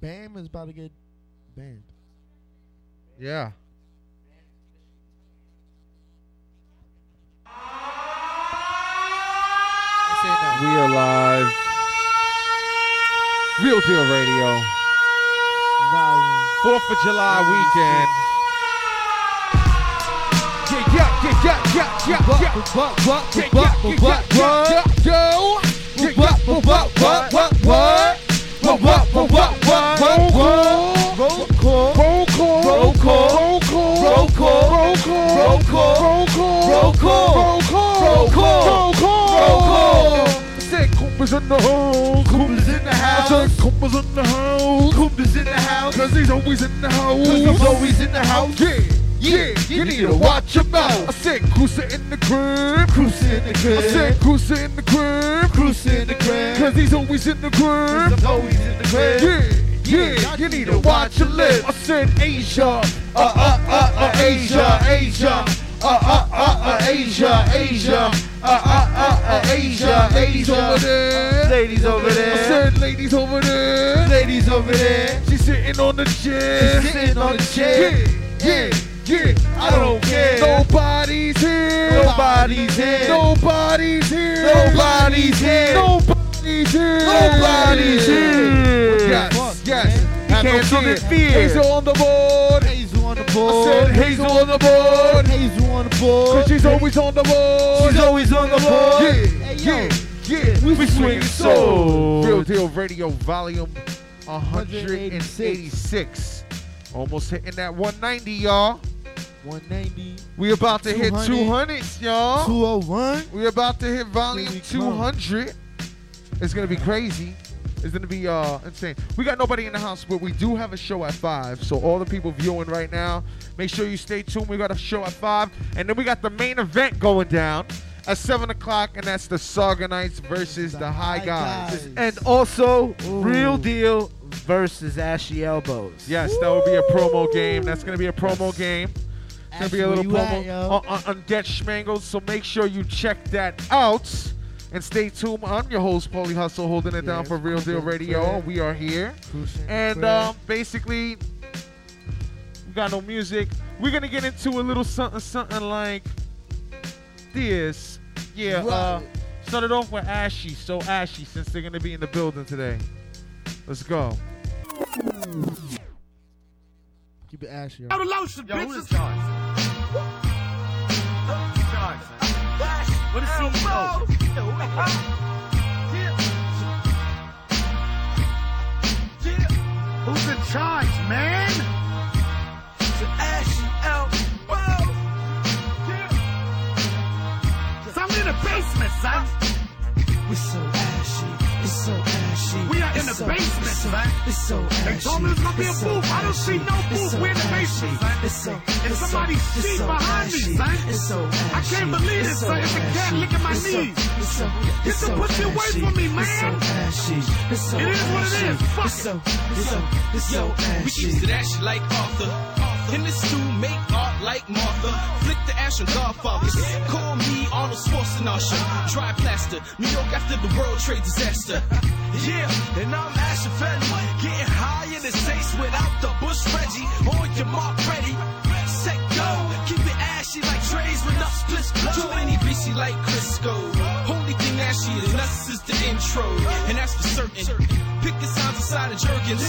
Bam is about to get banned. Yeah. We are live. Real Deal Radio. Fourth of July weekend. Yeah, yeah, yeah, yeah, yeah, yeah, yeah. What, what, Yeah, what, yeah, what, yeah, what, yeah, what? yeah, yo. Yeah, yeah, what, what, what, what, what? What, what, what, what, what, what? Roll call. Roll call. Roll call. Roll call. Roll call. Roll call. Roll call. Roll call. Roll call. Roll call. Roll call. Roll call. Roll call. I said Cooper's in the house. Cooper's in the I house. said Cooper's in the house. Cooper's in the house. Cause he's always in the house. Cause he's always in the house. Yeah, yeah, you need to watch your mouth. I said Cruiser in the crib. Cruiser in the crib. I said Cruiser in the crib. Cruiser in the crib. Cause he's always in the crib. I'm always in the crib. Yeah, yeah, you need to watch your lip. I said Asia, uh, uh, uh, uh, Asia, Asia, uh, uh, uh, uh, Asia, Asia, uh, uh, uh, uh, Asia, ladies over there. Ladies over there. I said ladies over there. Ladies over there. She's sitting on the chair. She's sitting on the chair. Yeah, yeah, yeah. I don't care. Nobody's here. Nobody's here. Nobody's here. Nobody's here. Nobody's here. Nobody's here. Yes, yes. man. Have Can't no see the fear. Hazel on the board. Hazel on the I board. said Hazel on the board. Hazel on the board. Cause she's always on the board. She's always on the board. Yeah, yeah, yeah. We swinging soul. soul. Real Deal Radio Volume 186. Almost hitting that 190, y'all. 190. We about to hit 200. 200, y'all. 201. We about to hit volume Here we come. 200. It's gonna be crazy. It's gonna be uh insane. We got nobody in the house, but we do have a show at five. So all the people viewing right now, make sure you stay tuned. We got a show at five, and then we got the main event going down at seven o'clock, and that's the Saga Knights versus the, The High High Guys. Guys. And also, Ooh. Real Deal versus Ashy Elbows. Yes, that will be a promo game. That's gonna be a promo Yes. game. Gonna be a little promo at, on, on, on Get Schmangles, so make sure you check that out. And stay tuned. I'm your host, Paulie Hustle, holding it down for Real Deal Radio. We are here. And um, basically, we got no music. We're gonna get into a little something, something like this. Yeah. Uh, started off with Ashy, so Ashy, since they're gonna be in the building today. Let's go. Keep it ashy. Out of lotion, Yo, who is Who's in charge, man? To So in the basement, son. We so in the basement. It's so They told me there's gonna be a booth. I don't see no booth. We're in the basement. And somebody's feet behind me, so I can't believe this, son. It's a cat licking my knees. Get the pussy away from me, man. It is what it is. Fuck it. Yo, we keep to that shit like Arthur. In the stew, make art like Martha. Flick the ash on Godfathers. Call me Arnold Schwarzenegger. Dry plaster. New York after the World Trade disaster. Yeah, and I'm Asher Fenny. Getting high in the States without the Bush Reggie. On your mark, ready. Set go. Keep it ashy like trays with enough splits blow. Too many BC like Crisco. Only thing ashy is nuts is the intro. And that's for certain. Pick signs inside of Jergens.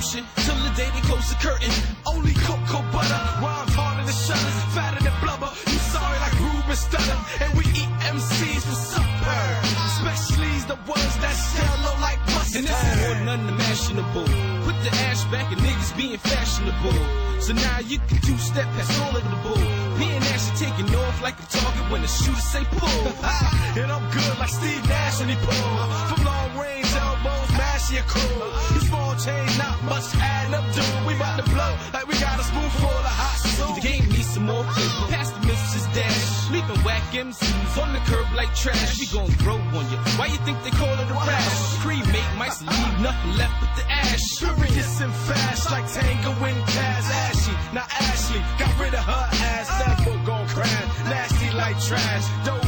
Lotion till the day they close the curtain. Only cocoa butter. Rhymes harder than shutters. Fatter than blubber. You sorry like Ruben Studdard. And we eat MCs for supper. Especially the ones that sell low like mustard. And this is more than unimaginable. Put the ash back and niggas being fashionable. So now you can two-step past all of the bull. Being ashy taking off like a target when the shooter say pull. and I'm good like Steve Nash when he pull. From long range elbows, mash your crew. You small change, not much adding up, dude. We bout to blow like we got a spoonful of hot soup. The game needs some more flavor. Pass the Mrs. Dash. Leaving whack MCs on the curb like trash. We gon' grow on you. Why you think they call it a rash? Cremate mice leave nothing left but the ash. Furious and fast like Tango and Cash. Ashy, not Ashley. Got rid of her ass. Never gon' crash. Nasty like trash. Dough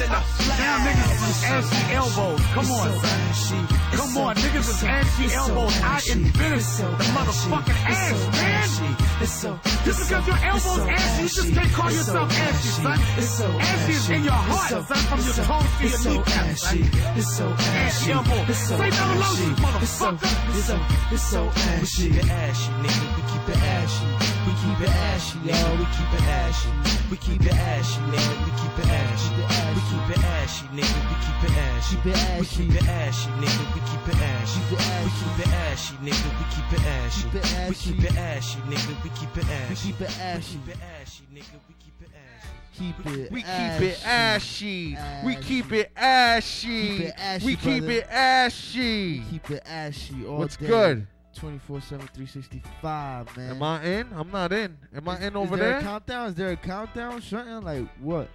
in the stash. Get ass face and a Damn niggas is ashy elbows. Come on, son. Come on, niggas is ashy elbows. I invented so the motherfucking ass, man. It's so, Just because your elbows ashy, you just can't call yourself ashy, son. It's Ashy is in your heart, son, from your toes to your kneecaps, ashy. son. It's so Ashy ashy. elbow. It's so Say ashy. lotion, It's so, motherfucker. it's so, it's so We ashy. keep it ashy, nigga. We keep it ashy. We keep it ashy, nigga. We keep it ashy. We keep it ashy, nigga. We keep it ashy. We keep it ashy, nigga. We keep it ashy. We keep it ashy, nigga. We keep it ashy. We keep it ashy, nigga. We keep it ashy. We keep it ashy, nigga. We keep it We ashy. keep it We keep it ashy, nigga. We keep it ashy. Keep it We keep it ashy. We keep it ashy. Keep it ashy, we keep brother. it ashy. Keep it ashy all What's day. good? 24 7 365, man. Am I in? I'm not in. Am I in over there? there? A countdown? Is there a countdown? Something like what?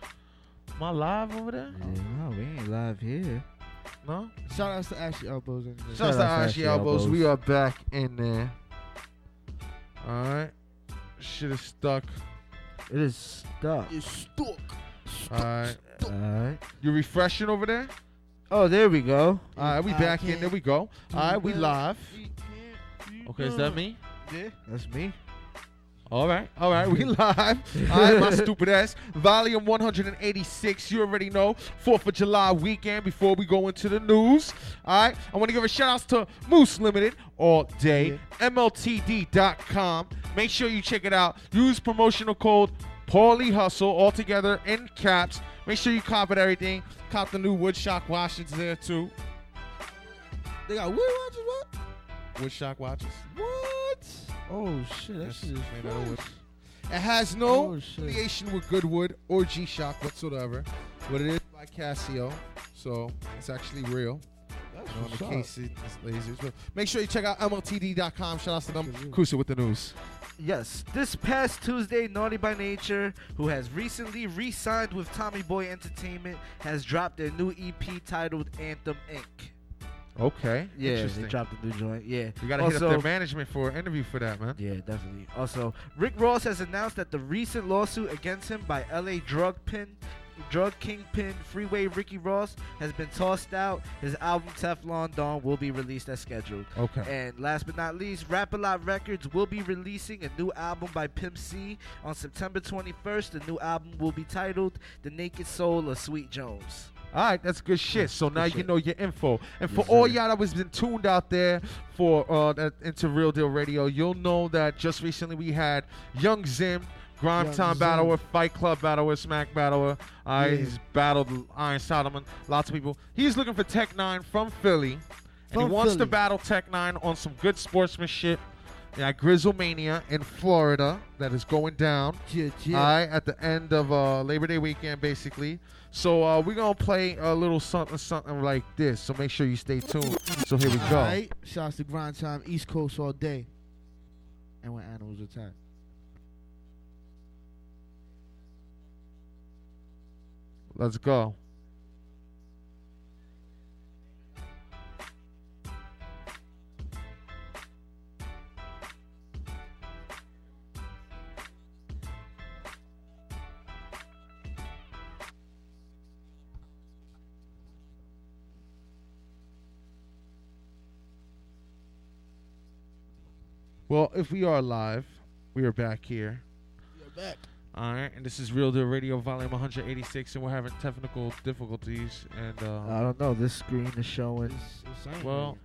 Am I live over there? no, we ain't live here. No. Shout outs to Ashy Elbows. Anyway. Shout out to out to Ashy Ashy Elbows. Elbows. We are back in there. All right. Shit is stuck. It is stuck. It's stuck. All right. Alright. You refreshing over there? Oh, there we go. All right. We I back in. There we go. All right. We well. live. We can't Okay. Is that me? Yeah. That's me. All right, all right, we live. All right, my stupid ass. Volume 186. You already know. Fourth of July weekend. Before we go into the news, all right. I want to give a shout outs to Moose Limited all day. MLTD.com. Make sure you check it out. Use promotional code Paulie Hustle all together in caps. Make sure you cop it everything. Cop the new Woodshock watches there too. They got wood watches, what? Woodshock watches. What? Oh, shit. That Yes, shit is made out of wood. fresh. It has no Oh, affiliation with Goodwood or G-Shock whatsoever, but it is by Casio, so it's actually real. That's You know, in the case it- it's lasers. But make sure you check out MLTD.com. Shout out to them. Cruiser with the news. Yes, this past Tuesday, Naughty by Nature, who has recently re-signed with Tommy Boy Entertainment, has dropped their new EP titled Anthem Inc. Okay. Yeah, they dropped a new joint. Yeah, We gotta hit up their management for an interview for that, man. Yeah, definitely. Also, Rick Ross has announced that the recent lawsuit against him by LA drug pin, drug kingpin Freeway Ricky Ross has been tossed out. His album Teflon Don will be released as scheduled. Okay. And last but not least, Rap A Lot Records will be releasing a new album by Pimp C on September 21st. The new album will be titled The Naked Soul of Sweet Jones. All right, that's good shit. So now you know your info. And for Yes, all y'all that was been tuned out there for uh that into Real Deal Radio, you'll know that just recently we had Young Zim, Grind Time Zim. battler, Fight Club battler, Smack battler. Uh, Yeah. He's battled Iron Solomon, lots of people. He's looking for Tech Nine from Philly, and he From wants to battle Tech Nine on some good sportsmanship. Yeah, Grizzlemania in Florida that is going down. Yeah, yeah. All right, at the end of uh, Labor Day weekend, basically. So uh, we're gonna play a little something, something like this. So make sure you stay tuned. So here we go. All right. Shouts to Grind Time, East Coast all day. And when animals attack. Let's go. Well, if we are live, we are back here. You're back. All right, and this is Real Deal Radio, volume 186, and we're having technical difficulties. And uh, I don't know. This screen is showing. It's, it's well,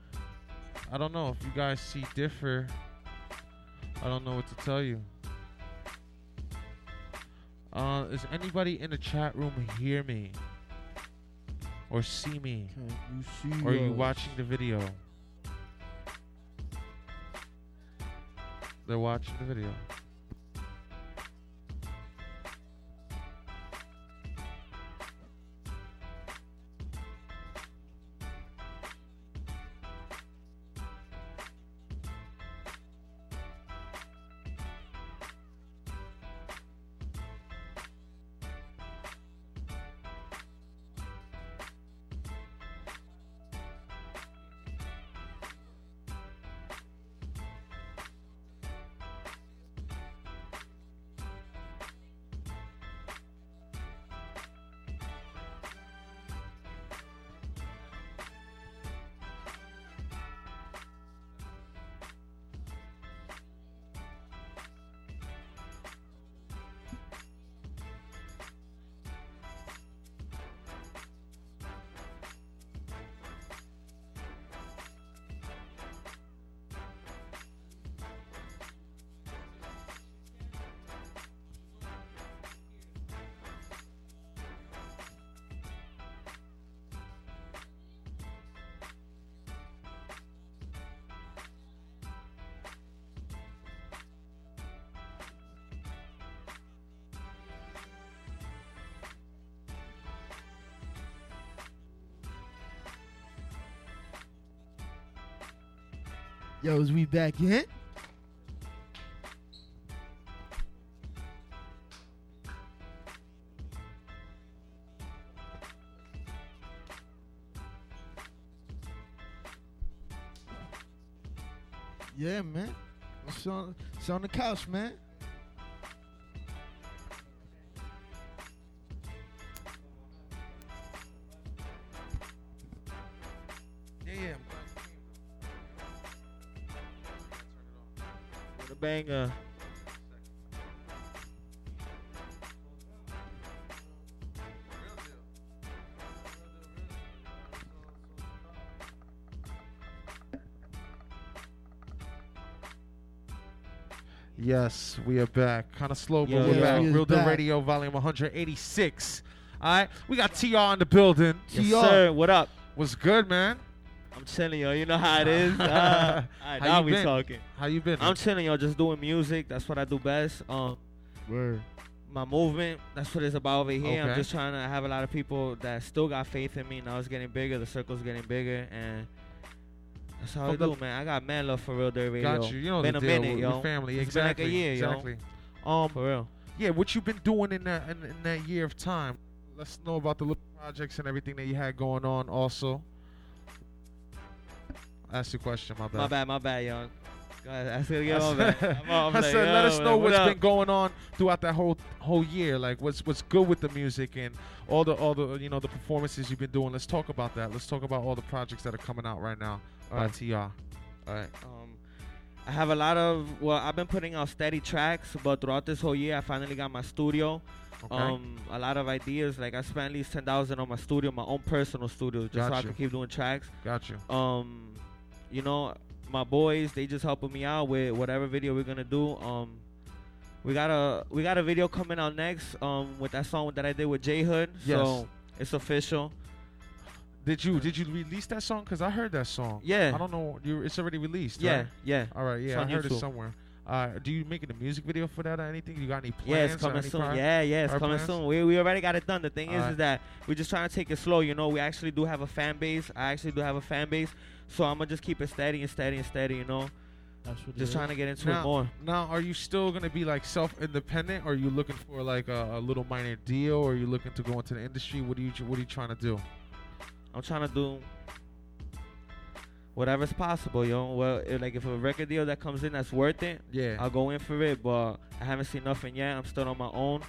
I don't know if you guys see differ. I don't know what to tell you. Uh, is anybody in the chat room hear me or see me? Can you see Or are you watching the video? They're watching the video. Yo, is we back in? Yeah, man. On, it's on the couch, man. What a. Yes, we are back. Kind of slow, but Yeah, we're yeah, back. we is Real Deal. Radio, volume 186. All right, we got TR in the building. Yes, TR. sir. What up? What's good, man? I'm chilling, yo. You know how it is. Uh, all right, How now we been? talking. How you been? I'm chilling, yo. Just doing music. That's what I do best. Um, Word. my movement. That's what it's about over here. I'm just trying to have a lot of people that still got faith in me. Now it's getting bigger. The circle's getting bigger, and that's how I do, man. I got man love for real Radio. got you. You know been the a deal minute, with, yo. family. It's been like a exactly. year, yo. exactly. Um, For real. yeah, what you been doing in that in, in that year of time? Let's know about the little projects and everything that you had going on. Also, ask your question. My bad. My bad, my bad, young. Go ahead, ask it I again, my said, bad. I'm, I'm I like, said, let us know what what's up? been going on throughout that whole whole year. Like, what's what's good with the music and all the all the you know the performances you've been doing. Let's talk about that. Let's talk about all the projects that are coming out right now by Right. TR. All right. Um, I have a lot of well, I've been putting out steady tracks, but throughout this whole year, I finally got my studio. Okay. Um, a lot of ideas. Like I spent at least ten thousand on my studio, my own personal studio, just so I can keep doing tracks. Got you. Um, you know, my boys, they just helping me out with whatever video we're gonna do. Um, we got a we got a video coming out next. Um, with that song that I did with J Hood. Yes. So it's official. Did you did you release that song? Cause I heard that song. Yeah. I don't know. You it's already released. Yeah, right? yeah. All right. Yeah. I heard it somewhere. Uh, do you making a music video for that or anything? You got any plans? Yeah, it's coming soon. Yeah, yeah, it's coming plans? soon. We, we already got it done. The thing is, Alright. is that we're just trying to take it slow. You know, we actually do have a fan base. I actually do have a fan base, so I'm gonna just keep it steady and steady and steady. You know, That's what just is. trying to get into Now- it more. Now, are you still gonna be like self-independent, or are you looking for like a, a little minor deal, or are you looking to go into the industry? What are you What are you trying to do? I'm trying to do whatever's possible, yo. Well, if, like if a record deal that comes in that's worth it, Yeah. I'll go in for it. But I haven't seen nothing yet. I'm still on my own,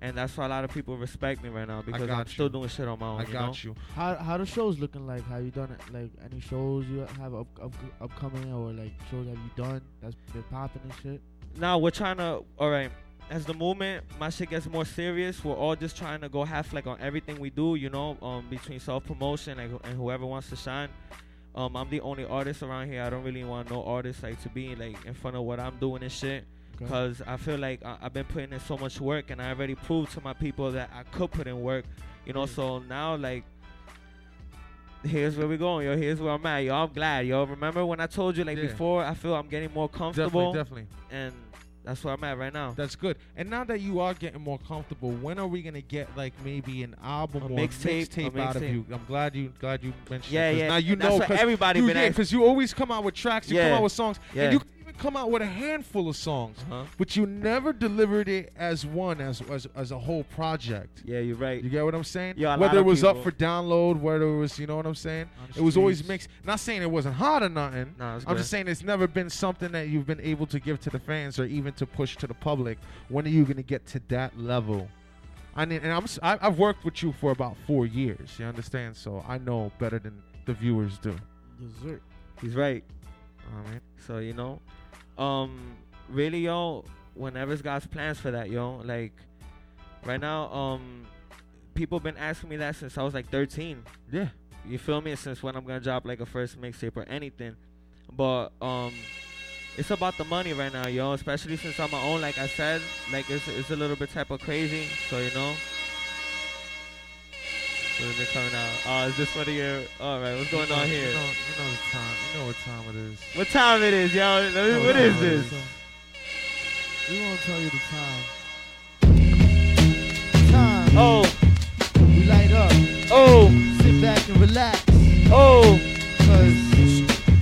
and that's why a lot of people respect me right now because I'm got still doing shit on my own. I you got you. How how the shows looking like? Have you done it? Like any shows you have up, up upcoming or like shows have you done that's been popping and shit? Now we're trying to. All right. As the movement, my shit gets more serious. We're all just trying to go half like on everything we do, you know, um, between self promotion and, and whoever wants to shine. Um, I'm the only artist around here. I don't really want no artist like to be like in front of what I'm doing and shit, Okay. cause I feel like I, I've been putting in so much work and I already proved to my people that I could put in work, you know. Yeah. So now like. Here's where we're going, yo. Here's where I'm at, yo. I'm glad, yo. Remember when I told you, like Yeah. before, I feel I'm getting more comfortable, Definitely, definitely. and that's where I'm at right now. That's good. And now that you are getting more comfortable, when are we gonna get like maybe an album A or mixtape, mixtape a out of you? I'm glad you glad you mentioned. Yeah, it, yeah. Now you That's know what 'cause everybody you, been yeah, because you always come out with tracks. You come out with songs, Yeah. and you come out with a handful of songs, Uh-huh. but you never delivered it as one as as, as a whole project. Yeah, you're right. You get what I'm saying? Yeah, whether it of was up for download, whether it was, you know what I'm saying? On the It was always mixed. Not saying it wasn't hot or nothing. Nah, I'm good. just saying it's never been something that you've been able to give to the fans or even to push to the public. When are you going to get to that level? I mean, and I'm s- I, have worked with you for about four years. You understand? So I know better than the viewers do. Dessert. He's right. I mean, So you know, um, really, yo, whenever's God's plans for that, yo, like, right now, um, people been asking me that since I was like 13. yeah. You feel me? Since when I'm gonna drop like a first mixtape or anything, but um, it's about the money right now, yo. Especially since I'm my own, like I said, like it's it's a little bit type of crazy. So you know. What is it coming out? Oh, is this one of your? All right, what's going on You here? know, you know the time. You know what time it is. What time it is, yo? Let me- Oh, What is this? We won't tell you the time. Oh. Time. Oh, We light up. oh, Sit back and relax. oh. Cause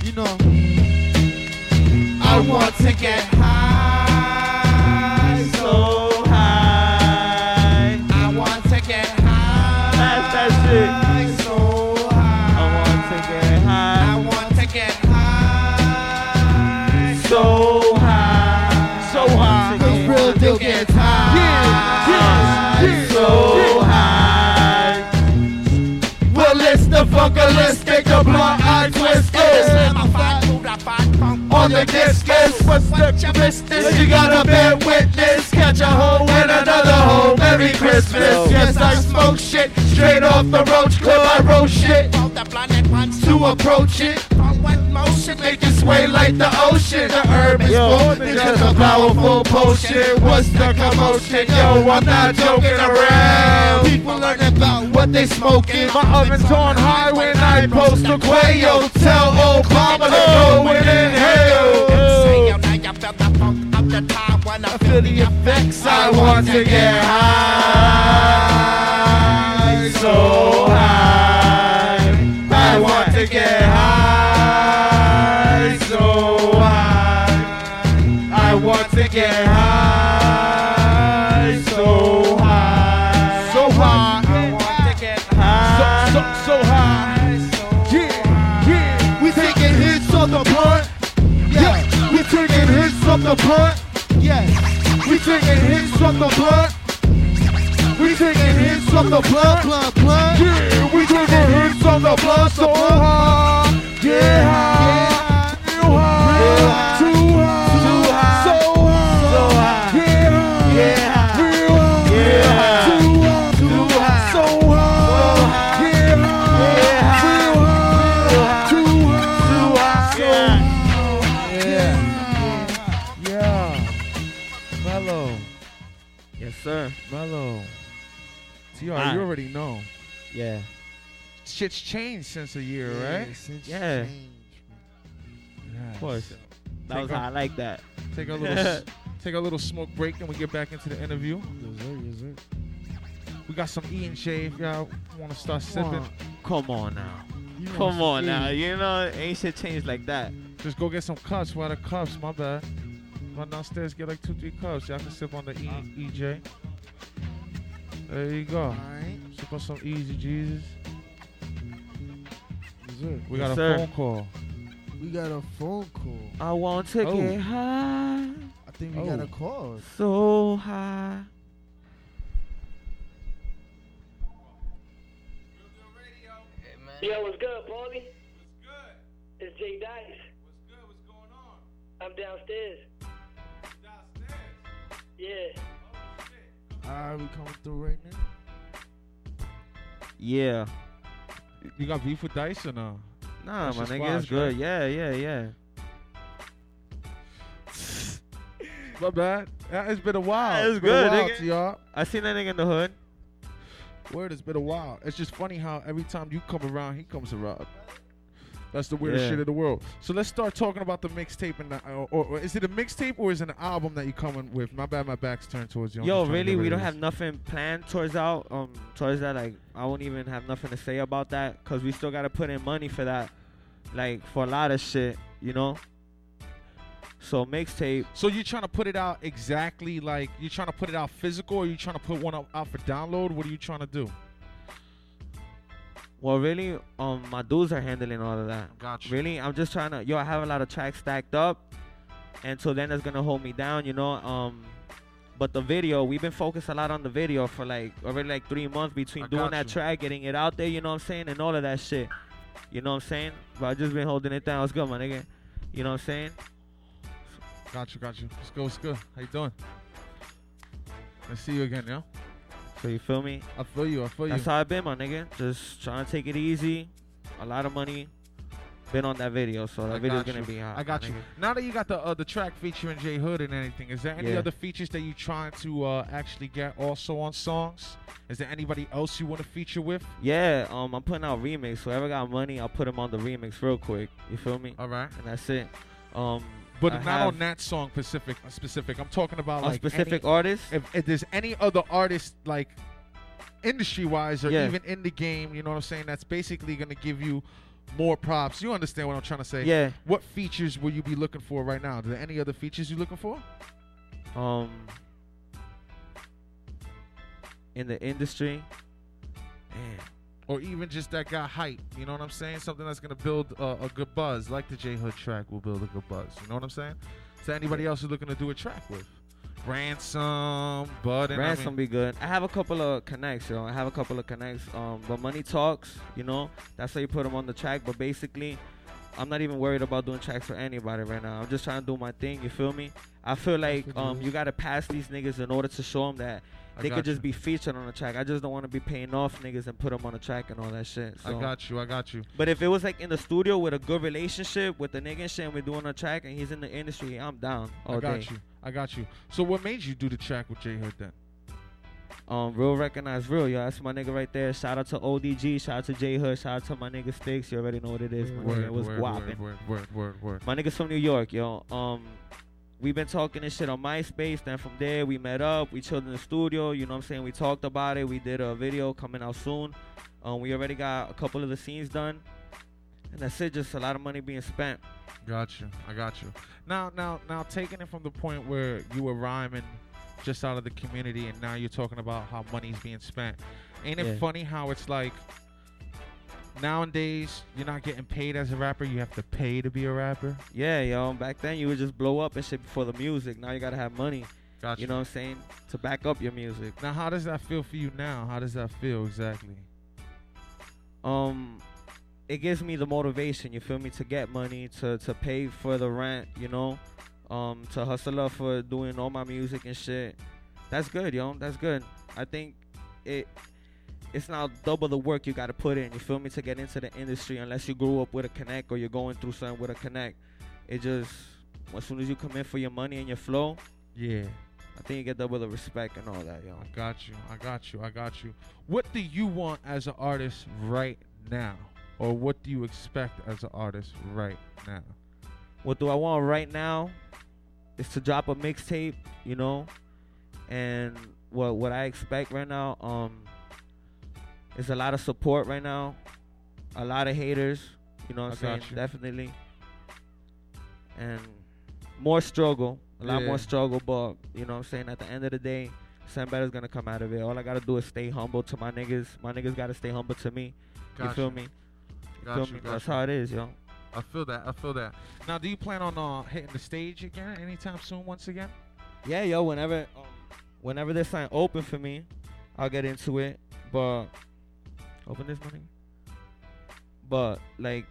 you know I want to get high, the blunt I On the discus, what's the business? You got a bad witness, catch a hoe and another hoe. Merry Christmas. Yes, I smoke shit straight off the roach clip. I wrote shit approach it. Make it sway like the ocean. The herb is Yo. it's just a powerful potion. What's the commotion? Yo, I'm not joking around. People learn about what they smoking. My oven's on high when I post a Quayo, tell Obama to go oh, and inhale. I feel the effects. I want to get high, so high. I want to get high, so high. I want to get high, so high. So high. I want to get high. So, so, so high. Yeah, yeah. We taking hits on the blunt. Yeah. We taking hits from the blunt. Yeah. We taking hits from the blunt. We taking hits from the blunt, blunt, blunt. Yeah, we taking hits on the blood so high. Yeah, high. Real high. Too high. Too high. So high. So high. Yeah, high. Yeah, high. Real high. Yeah, high. Too high. Too high. So high. Yeah, high. Yeah, high. Real high. Too Too high. Too high. So Yeah. Yeah. Mellow. Yes, sir. Mellow. TR, you already know. Yeah. Shit's changed since a year, right? Since Yeah. change, man. Of course. That Take was a- how I like that. Take a little, take a little smoke break, then we get back into the interview. Yes, sir, yes, sir. We got some E and J. If y'all want to start sipping, Come on now. You Come on some now. You know, ain't shit changed like that. just go get some cups. Why the cups? My bad. Run downstairs, get like two, three cups. Y'all can sip on the E EJ. There you go. Alright. Sip on some Easy Jesus. Mm-hmm. Yes, sir. We Yes, got a sir. phone call. We got a phone call. I want to Oh. get high. I think we got Oh. a call. So high. Yo, what's good, Paulie? What's good? It's Jay Dice. What's good? What's going on? I'm downstairs. Downstairs? Yeah. Oh, Alright, we coming through right now. Yeah. You got beef with Dice or no? Nah, That's my nigga, it's squash, good. right? Yeah, yeah, yeah. My bad. It's been a while. Yeah, it's good, while, nigga. y'all. I seen that nigga in the hood. Word, it's been a while. It's just funny how every time you come around, he comes around. That's the weirdest Yeah. shit in the world. So let's start talking about the mixtape and the, or, or, or is it a mixtape or is it an album that you coming with? My bad, my back's turned towards you. I'm Yo, just trying to really, we don't have nothing planned towards out. Um, towards that, like, I won't even have nothing to say about that, cause we still gotta put in money for that, like, for a lot of shit, you know. So mixtape, So you're trying to put it out exactly like you're trying to put it out physical, or you trying to put one out, out for download? What are you trying to do? Well, really, um, my dudes are handling all of that. Gotcha. Really, I'm just trying to. Yo, I have a lot of tracks stacked up, and so then that's gonna hold me down, you know. Um, but the video, we've been focused a lot on the video for like already like three months between I doing that you. track, getting it out there, you know what I'm saying, and all of that shit. You know what I'm saying? But I just been holding it down. It's good, my nigga. You know what I'm saying? Got you, got you. Let's go, let's go. How you doing? Let's see you again, yo. So you feel me? I feel you. I feel you. That's how I been, my nigga. Just trying to take it easy. A lot of money. Been on that video, so that I video's gonna be hot. I got you. nigga. Now that you got the uh, the track featuring Jay Hood and anything, is there any Yeah. other features that you trying to uh, actually get also on songs? Is there anybody else you want to feature with? Yeah, um, I'm putting out remix. Whoever got money, I'll put them on the remix real quick. You feel me? All right, And that's it. Um, but I not on that song specific. Specific. I'm talking about a like specific any- artist. if, if there's any other artist like industry wise or Yeah. even in the game, you know what I'm saying? That's basically gonna give you more props. You understand what I'm trying to say? Yeah. What features will you be looking for right now? Are there any other features you looking for? Um, in the industry, man, Or even just that got hype. You know what I'm saying? Something that's gonna build a, a good buzz, like the J Hood track will build a good buzz. You know what I'm saying? There anybody else you're looking to do a track with? Ransom, Bud, and I ransom mean- be good. I have a couple of connects, yo. I have a couple of connects. Um, but money talks, you know. That's how you put them on the track. But basically, I'm not even worried about doing tracks for anybody right now. I'm just trying to do my thing. You feel me? I feel like um, you gotta pass these niggas in order to show them that I they could just you. be featured on the track. I just don't want to be paying off niggas and put them on the track and all that shit. I got you. I got you. But if it was like in the studio with a good relationship with the nigga and shit, and we're doing a track and he's in the industry, I'm down I got day. you. I got you. So what made you do the track with J Hood then? Um, real recognize real, yo. That's my nigga right there. Shout out to ODG, shout out to J Hood, shout out to my nigga Sticks. You already know what it is, my nigga. It was word, guapping. word, word, word, word, word. My niggas from New York, yo. Um, we've been talking this shit on MySpace. Then from there, we met up. We chilled in the studio. You know what I'm saying? We talked about it. We did a video coming out soon. Um, we already got a couple of the scenes done. And that's it. Just a lot of money being spent. Got you. I got you. Now, now, now, taking it from the point where you were rhyming just out of the community, and now you're talking about how money's being spent. Ain't it Yeah. funny how it's like nowadays you're not getting paid as a rapper; you have to pay to be a rapper. Yeah, yo. Back then, you would just blow up and shit before the music. Now you gotta have money. Got You know what I'm saying? To back up your music. Now, how does that feel for you now? How does that feel exactly? um it gives me the motivation you feel me to get money to to pay for the rent you know um to hustle up for doing all my music and shit that's good yo that's good i think it it's now double the work you got to put in you feel me to get into the industry unless you grew up with a connect or you're going through something with a connect it just as soon as you come in for your money and your flow Yeah. i think you get double the respect and all that yo I got you. I got you. I got you. What do you want as an artist right now? Or what do you expect as an artist right now? what do I want right now is to drop a mixtape, you know, and what what I expect right now um is a lot of support right now, a lot of haters, you know what I'm saying? you. Definitely. And more struggle, a lot Yeah. more struggle, but you know what I'm saying, at the end of the day, something better's gonna come out of it. All I gotta do is stay humble to my niggas. My niggas gotta stay humble to me. you feel me? You Got feel you, me? got That's how it is, yo. I feel that. I feel that. Now, do you plan on uh, hitting the stage again anytime soon? Once again? Yeah, yo, whenever um, whenever there's sign open for me, I'll get into it. But open this money. But like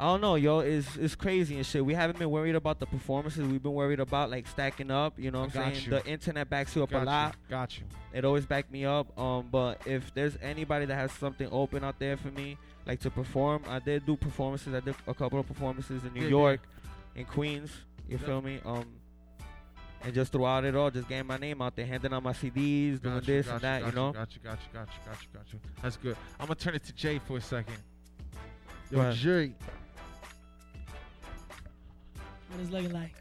I don't know, yo, it's it's crazy and shit. We haven't been worried about the performances. We've been worried about like stacking up, you know what I I'm saying? you. The internet backs you up Got a you. lot. Got you. It always backed me up. Um, but if there's anybody that has something open out there for me, like to perform, I did do performances. I did a couple of performances in New Yeah, York, in Queens. You feel me? Um, and just throughout it all, just getting my name out there, handing out my CDs, doing Got you, this got and that. got You know? Got you. Got you. Got you. Got you. Got you. That's good. I'm gonna turn it to Jay for a second. Yo. Jay. What it's looking like?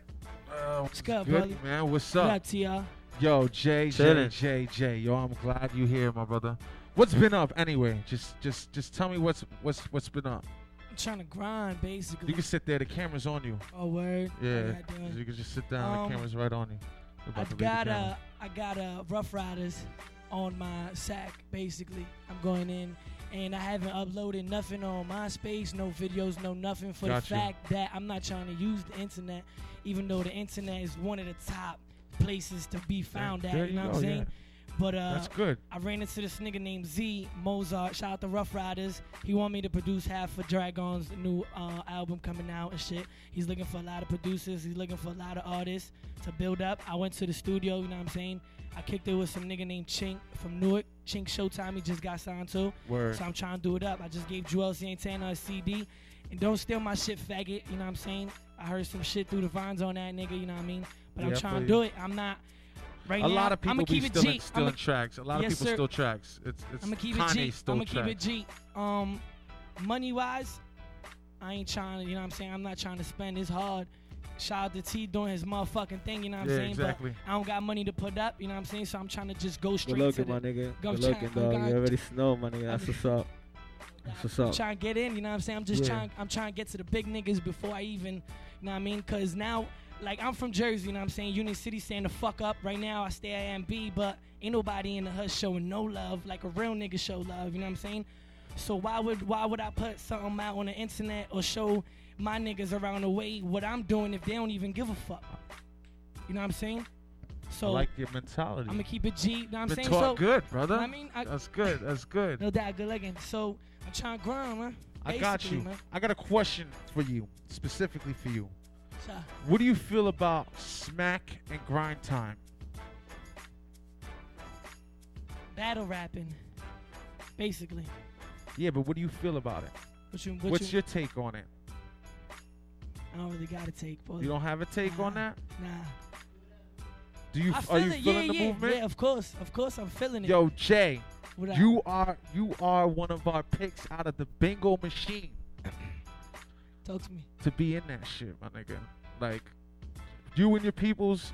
Uh, What's good, good, brother? man? What's What up? up, T.R.? Yo, Jay, Jay, Chillin'. Jay, Jay. Yo, I'm glad you here, my brother. What's been up anyway? Just, just, just tell me what's, what's, what's been up. I'm trying to grind, basically. You can sit there. The camera's on you. oh, word. Yeah. doing? You can just sit down. Um, the camera's right on you. I leave the got camera. uh, got uh, Ruff Ryders on my sack. Basically, I'm going in, and I haven't uploaded nothing on MySpace, no videos, no nothing. For Got the you. fact that I'm not trying to use the internet, even though the internet is one of the top places to be found at. You know what I'm yeah. But uh, That's good. I ran into this nigga named Z Mozart. Shout out to Ruff Ryders. He want me to produce half for Drag-On's new uh, album coming out and shit. He's looking for a lot of producers. He's looking for a lot of artists to build up. I went to the studio. You know what I'm saying? I kicked it with some nigga named Chink from Newark. Chink Showtime. He just got signed to. Word. So I'm trying to do it up. I just gave Joel Santana a CD. And don't steal my shit, faggot. You know what I'm saying? I heard some shit through the vines on that nigga. You know what I mean? But Yeah, I'm trying feel to do it. I'm not. Right a now, lot of I'ma people be keep it stealing, G. stealing I'ma- tracks. A lot of people sir. steal tracks. It's, it's I'm gonna keep Kanye it G. stole I'm gonna keep it tracks. G. Um, money wise, I ain't trying to. You know what I'm saying? I'm not trying to spend this hard. Shout out to T doing his motherfucking thing. You know what I'm saying? exactly. But I don't got money to put up. You know what I'm saying? So I'm trying to just go Good straight looking, to my the. nigga. Go Good check- looking, I'm dog. gonna- You already know, my nigga. That's what's up. That's what's I'm up. trying to get in, you know what I'm saying? I'm just Yeah. trying I'm trying to get to the big niggas before I even, you know what I mean? Cause now like I'm from Jersey, you know what I'm saying? Union City staying the fuck up. Right now I stay at MB, but ain't nobody in the hood showing no love like a real nigga show love, you know what I'm saying? So why would why would I put something out on the internet or show my niggas around the way what I'm doing if they don't even give a fuck? You know what I'm saying? So I like your mentality. I'm gonna keep it G. You know what I'm Been saying? so good, brother. I mean, I, That's good. That's good. no doubt, good looking. So I'm trying to grind, man. I got you. Man. I got a question for you, specifically for you. What do you feel about smack and grind time? battle rapping, basically. Yeah, but what do you feel about it? What you, what What's you, your take on it? I don't really got a take, boy. You don't have a take on that? Nah. Do you are you it. feeling yeah, the yeah, movement? Yeah, of course, of course, I'm feeling it. Yo, Jay, you are you are one of our picks out of the bingo machine Talk to me. to be in that shit, my nigga. Like you and your peoples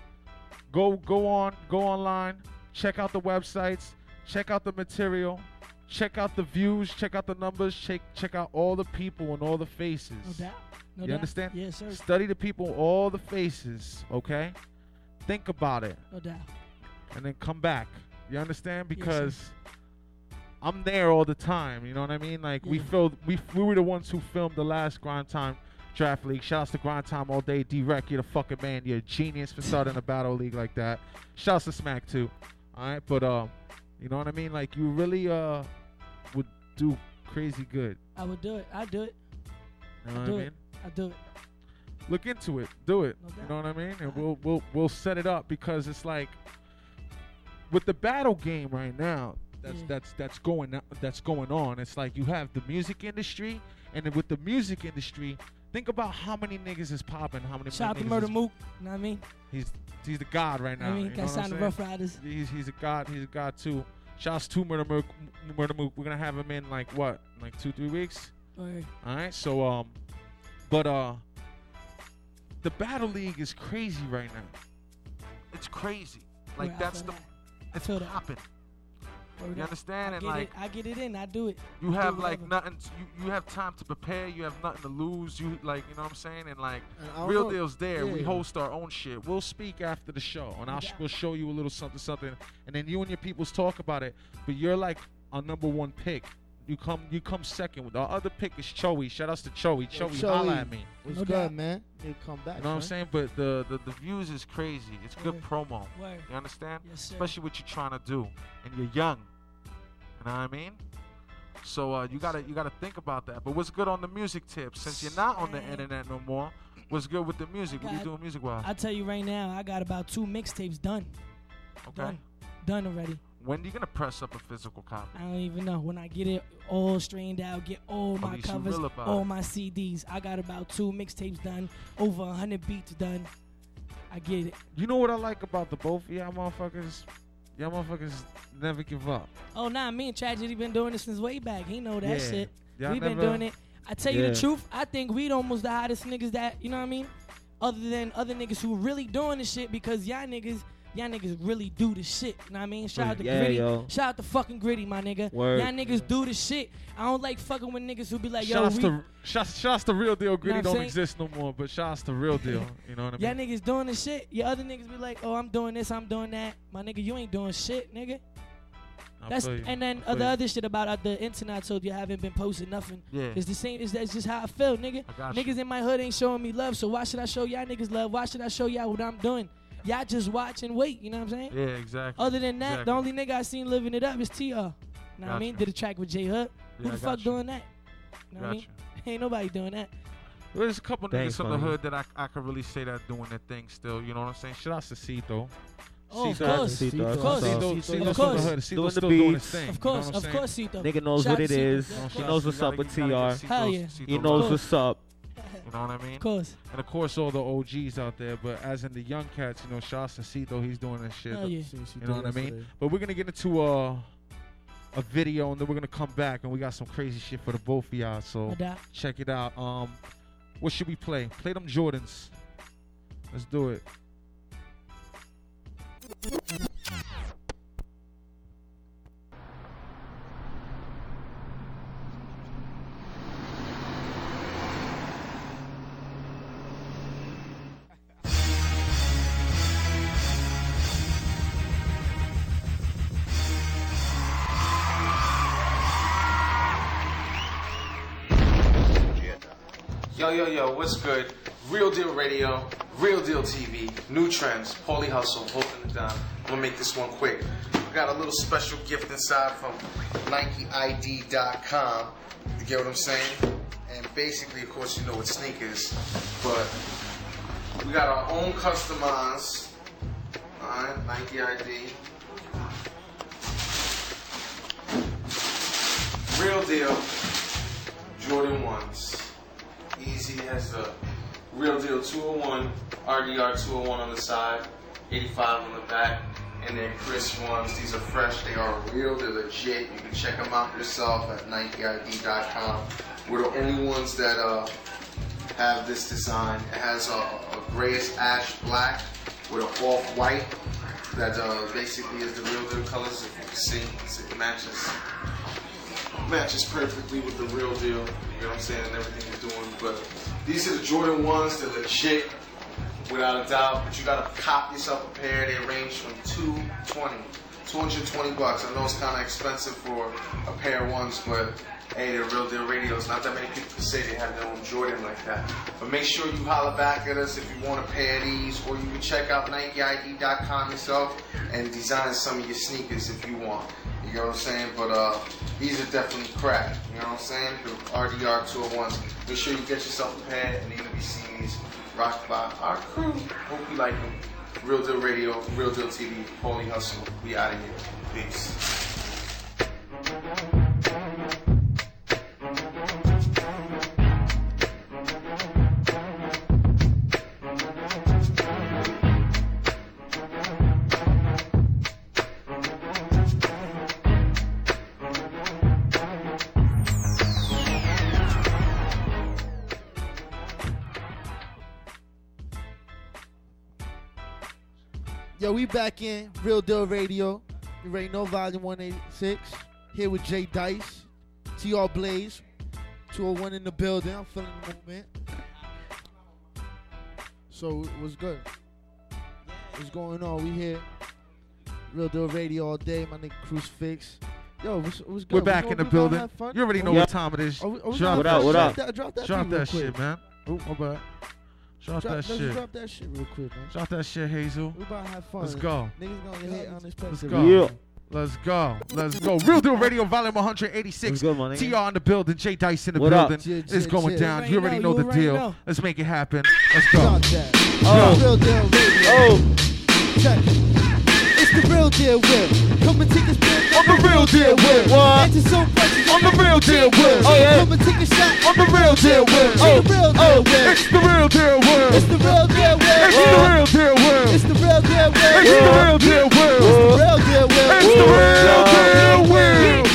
go go on, go online, check out the websites, check out the material, check out the views, check out the numbers, check check out all the people and all the faces. No doubt. No you doubt. understand? Yes, sir. Study the people, all the faces, okay? Think about it. No doubt. and then come back. You understand? Yes. Because I'm there all the time. You know what I mean? Like we filmed, we we were the ones who filmed the last Grind Time Draft League. Shout Shouts to Grind Time all day. Drect, you're the fucking man. You're a genius for starting a battle league like that. Shout Shouts to Smack too. All right, but uh, you know what I mean? Like you really uh would do crazy good. I would do it. I do it. You know I what do I mean? it. I do it. look into it. Do it. No you know what I mean? And we'll we'll we'll set it up because it's like with the battle game right now. That's that's that's going that's going on. It's like you have the music industry, and with the music industry, think about how many niggas is popping. How many Shout out to Murder Mook. You know what I mean? He's he's the god right now. I mean, you got what I'm signed to? Ruff Ryders. He's he's a god. He's a god too. Shouts to Murder Mook. Murder Mook. We're gonna have him in like what, like two three weeks. Word. All right. So um, but uh, the battle league is crazy right now. It's crazy. Like that's the that. it's popping. Word You up. understand? I And get like it. I get it in. I do it. you I have like whatever. nothing. You you have time to prepare. You have nothing to lose. You like you know what I'm saying? And like And real know- deals there. We host our own shit. We'll speak after the show, and I'll sh- Yeah. we'll show you a little something something, and then you and your peoples talk about it. But you're like our number one pick. You come you come second. With our other pick is Choey. Shout outs to Choey. Yo, Choey, Choey. holla at me. What's No good, doubt. man? You come back. You know what I'm saying? But the, the the views is crazy. It's good Word. promo. Word. You understand? Yes, sir. Especially what you're trying to do, and you're young. You know what I mean? So uh, you gotta you gotta think about that. But what's good on the music tips? Since you're not on the internet no more, what's good with the music? What you doing music wise? I tell you right now, I got about two mixtapes done. Okay. Done. Done already. When are you gonna press up a physical copy? I don't even know. When I get it all strained out, get all my least covers, all it. my CDs. I got about two mixtapes done, over a hundred beats done. I get it. You know what I like about the both of y'all motherfuckers? Y'all motherfuckers never give up. Oh nah, me and Tragedy been doing this since way back. He know that Yeah. shit. Y'all we been doing it. I tell you the truth, I think we almost the hottest niggas that you know what I mean. Other than other niggas who really doing the shit because y'all niggas, y'all niggas really do the shit. You know what I mean? Shout out to Yeah, Gritty. yo. Shout out to fucking Gritty, my nigga. Word. Y'all niggas do the shit. I don't like fucking with niggas who be like, yo, Shouts to shouts, shouts to real deal. Gritty what I'm don't saying? exist no more, but shouts to real deal. You know what I mean? Y'all niggas doing the shit. Your other niggas be like, oh, I'm doing this, I'm doing that. My nigga, you ain't doing shit, nigga. I That's and then I feel other you. other shit about uh, the internet. I told you I haven't been posting nothing. Yeah. It's the same. It's that's just how I feel, nigga. I got you. Niggas in my hood ain't showing me love, so why should I show y'all niggas love? Why should I show y'all what I'm doing? Y'all just watch and wait. You know what I'm saying? Yeah, exactly. Other than that, Exactly. the only nigga I seen living it up is Tr. Uh, you know what I mean? Did a track with J Hood. Yeah, Who the fuck you. doing that? You know what I mean? Ain't nobody doing that. There's a couple Thanks, niggas from the hood that I, I could really say that doing their thing still. You know what I'm saying? Shout out to Cito. Oh, of Cito- course. Cito, Of course. Cito, Of Cito's course. from the hood. Cito's Doing the still doing beats. Of course, of course, Cito. Nigga knows Shout what out it Cito. is. Yeah, No, of He knows what's up with gotta- you gotta TR. Hell yeah. Cito He knows what's up. You know what I mean? Of course. And of course, all the OGs out there. But as in the young cats, you know, shouts to Cito. He's doing this shit. Hell yeah. See what she You know what I mean? But we're gonna get into uh, a video, and then we're gonna come back, and we got some crazy shit for the both of y'all. So check it out. Um, what should we play? Play them Jordans. Let's do it. Yo, yo, what's good? Real Deal Radio, Real Deal TV, new trends, Paulie Hustle, holding it down. I'm gonna make this one quick. I got a little special gift inside from NikeID.com. You get what I'm saying? And basically, of course, you know what sneakers, but we got our own customized, alright, Nike ID. Real deal, Jordan 1s. Easy has the real deal 201, RDR 201 on the side, 85 on the back, and then Chris ones. These are fresh, they are real, they're legit. You can check them out yourself at NikeID.com. We're the only ones that uh, have this design. It has a, a grayish ash black with an off white that uh, basically is the real deal colors. If you can see, it matches matches perfectly with the real deal. You know what I'm saying? And everything you're doing. But these are the Jordan ones. They're legit, without a doubt. But you gotta cop yourself a pair. They range from 220, 220 bucks. I know it's kind of expensive for a pair of ones, but hey, they're real deal radios. Not that many people say they have their own Jordan like that. But make sure you holler back at us if you want a pair of these, or you can check out NikeID.com yourself and design some of your sneakers if you want. You know what I'm saying? But uh, these are definitely crack. You know what I'm saying? The RDR 201s. Make sure you get yourself a pair, and you're gonna be seeing these rocked by our crew. Hope you like them. Real Deal Radio, Real Deal TV, Paulie Hustle. We out of here. Peace. We back in Real Deal Radio. You already know Volume 186. Here with Jay Dice, TR Blaze, 201 in the building. I'm feeling the movement. So it was good. What's going on? We here. Real Deal Radio all day. My nigga Crucifix. Yo, what's, what's good? We're back gonna- in the we gonna building. You already know Yeah. what time it is. Are we- are we Drop gonna- that- drop drop that- drop that Drop that shit, man. Oh, my bad. Drop, Drop- that let's shit. drop that shit real quick, man. Drop that shit, Hazel. We about to have fun. Let's go. Niggas gonna get hit unexpected. Let's go. Let's go. Let's go. Real Deal Radio, volume 186. Good. TR in the building. Jay Dice in the What up? building. Yeah, it's yeah, going yeah. down. You You already already know, know you the already deal. know. Let's make it happen. Let's go. Oh. Real Deal Radio. Oh. Check it. It's the real deal with. Come and take a spin. I'm the real deal with. What? So I'm the real deal with. Oh yeah. Come and take a shot. I'm the real deal with. Oh, real deal with. It's the real deal with. It's the real deal with. It's the real deal with. It's the real deal with. It's the real deal with. It's the real deal with. It's the real deal with.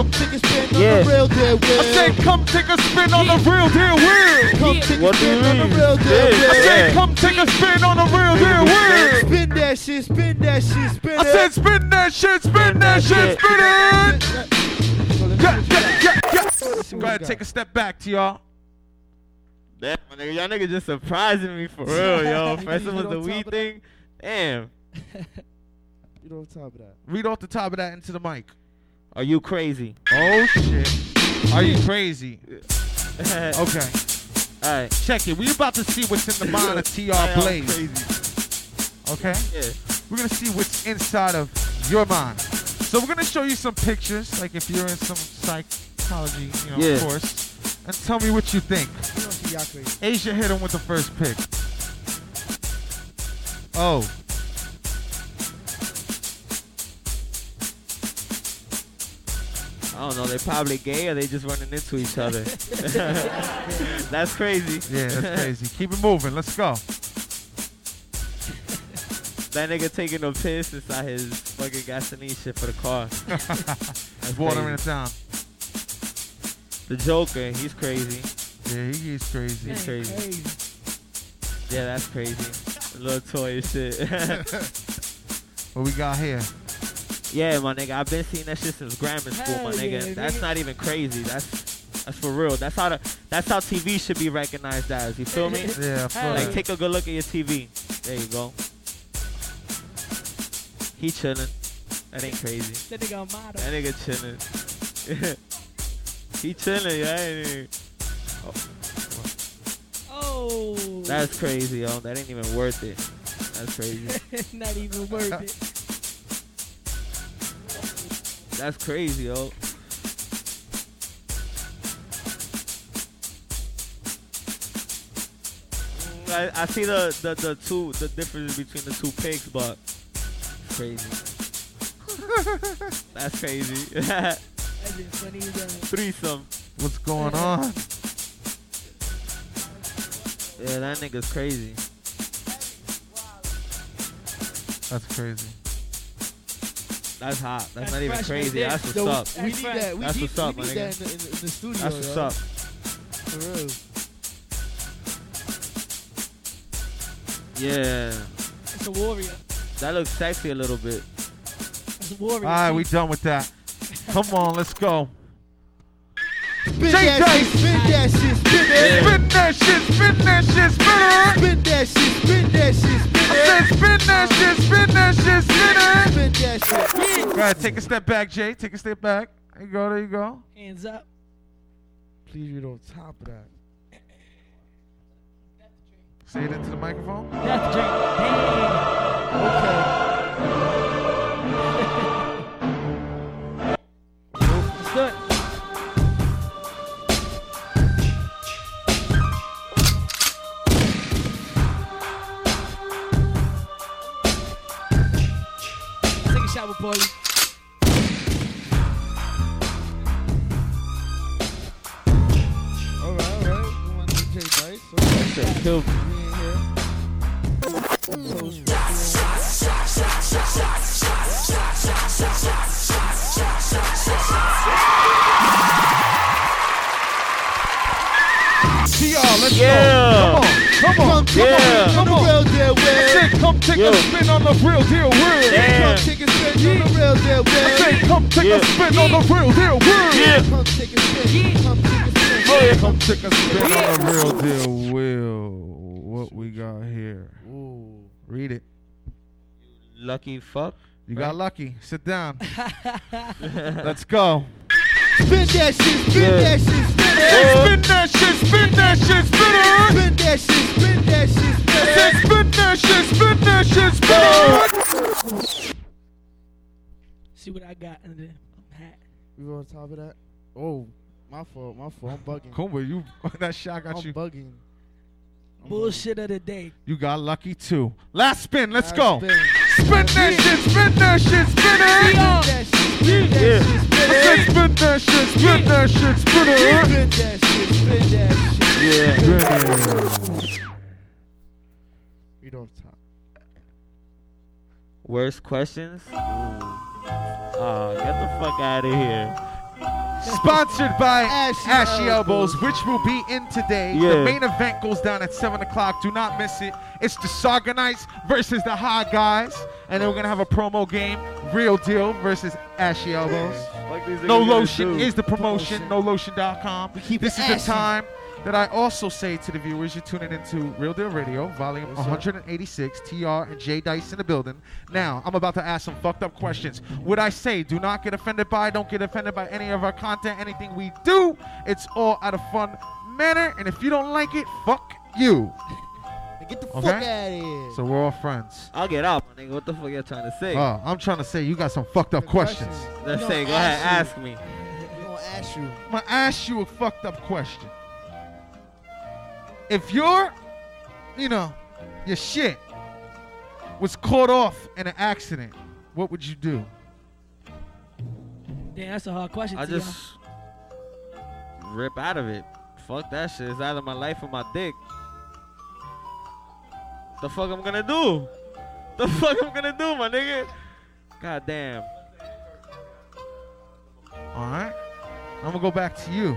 Come take a spin on Yeah. the real deal will. Mm. I said, come take a spin on the real deal will. Come take What a do you spin on the mean? real deal Yeah. will. I said, come take a spin on the real deal will. Spin that shit, spin that shit, spin I said, spin that shit, spin that shit, spin it. Yeah, yeah, yeah, yeah. Go ahead, take a step back, TR. Damn, my nigga, y'all nigga just surprising me for real, yo. First it was the weed thing. Damn. You know on top of that. Read off the top of that into the mic. Are you crazy? Oh shit. Are you crazy? okay. Alright. Check it. We about to see what's in the mind of TR I am Blaze. crazy. Okay? Yeah. We're gonna see what's inside of your mind. So we're gonna show you some pictures, like if you're in some psychology, you know, Yeah. course, and tell me what you think. We don't see y'all. Asia hit him with the first pick. Oh. I don't know. They probably gay or they just running into each other. that's crazy. Yeah, that's crazy. Keep it moving. Let's go. That nigga taking a piss inside his fucking gasoline shit for the car. That's Watering crazy. it down. The Joker, he's crazy. Yeah, he is crazy. He's crazy. Yeah, that's crazy. A little toy shit. What we got here? Yeah, my nigga, I've been seeing that shit since grammar school, my nigga. yeah, that's nigga. not even crazy. That's that's for real. That's how the that's how TV should be recognized as. You feel me? Yeah, I feel Like it. take a good look at your TV. There you go. He chilling. That ain't crazy. That nigga a model. That nigga chilling. he chilling, yeah. ain't he? Oh. That's crazy, yo. That ain't even worth it. That's crazy. Not even worth it. That's crazy, yo. I, I see the, the, the two the difference between the two pigs, but crazy. That's crazy. That's funny. Threesome. What's going on? Yeah, that nigga's crazy. That's crazy. That's hot. That's, That's not even crazy. right That's there. what's We up. need That's that. We That's need, what's up, we my need nigga. that in the, in, in the studio. That's what's yo. up. For real. Yeah. It's a warrior. That looks sexy a little bit. It's a warrior. All right, we done with that. Come on, let's go. Spin Jay that Dice. shit, spin that shit, spin it. Spin that shit, spin that shit, spin it. Spin that shit, spin that shit, spin I said it. spin that shit, spin that shit, spin it. Spin that shit. Go take a step back, Jay. Take a step back. There you go, there you go. Hands up. Please read on top of that. Say it into the microphone. Death drink. Okay. Y'all, let's Yeah. go. Come on, come on, come Yeah. on, come on on. the real deal, I Will. come take Yeah. a spin on the real deal world. Damn. Come take a spin on the real deal, I Will. come take Yeah. a spin on the real deal world. Yeah. Come take a spin. Come take a spin. Oh, yeah. Come take a spin on the real deal will. What we got here? Ooh. Read it. Lucky fuck. You got lucky. Sit down. Let's go. Spin that shit, spin Yeah. that shit, spin Hey, it. Oh. spin that shit, spin that shit, spin it. Spin that shit, spin that shit, spin I said, it. spin that shit, spin that shit, spin it. See what I got under the hat. We on top of that. Oh, my fault, my fault. I'm bugging. Kumba, you that shot got I'm you. bugging. I'm Bullshit of the day. You got lucky too. Last spin. Let's Last go. spin. Spin that shit, spin that shit, spin it. Spin that shit, spin that Yeah. shit, spin I said, it. spin that shit, spin that shit, spin it. Spin that shit, spin that shit. Yeah. Spin it. Read off top. Worst questions? Oh, get the fuck out of here. Sponsored by Ashy Ashy, Elbows, Elbows. which will be in today. Yeah. The main event goes down at 7 o'clock. Do not miss it. It's the Saga Knights versus the Hot Guys. And then we're going to have a promo game. Real Deal versus Ashy Elbows. No Lotion is the promotion. NoLotion.com. keep This it is the time that I also say to the viewers, you're tuning into Real Deal Radio, volume Yes, 186, TR and J Dice in the building. Now, I'm about to ask some fucked up questions. Would I say do not get offended by, don't get offended by any of our content, anything we do. It's all out of fun manner. And if you don't like it, fuck you. Get the Okay. fuck out of here. So we're all friends. I'll get out, my nigga. What the fuck you trying to say? Oh, I'm trying to say you got some fucked up The questions. Let's say, go ahead, ask ask me. We gonna ask you. I'm gonna ask you a fucked up question. If you're, you know, your shit was caught off in an accident, what would you do? Damn, that's a hard question. I to y'all. just rip out of it. Fuck that shit. It's either my life or my dick. The fuck I'm gonna do? The fuck I'm gonna do, my nigga? God damn. All right. I'm gonna go back to you.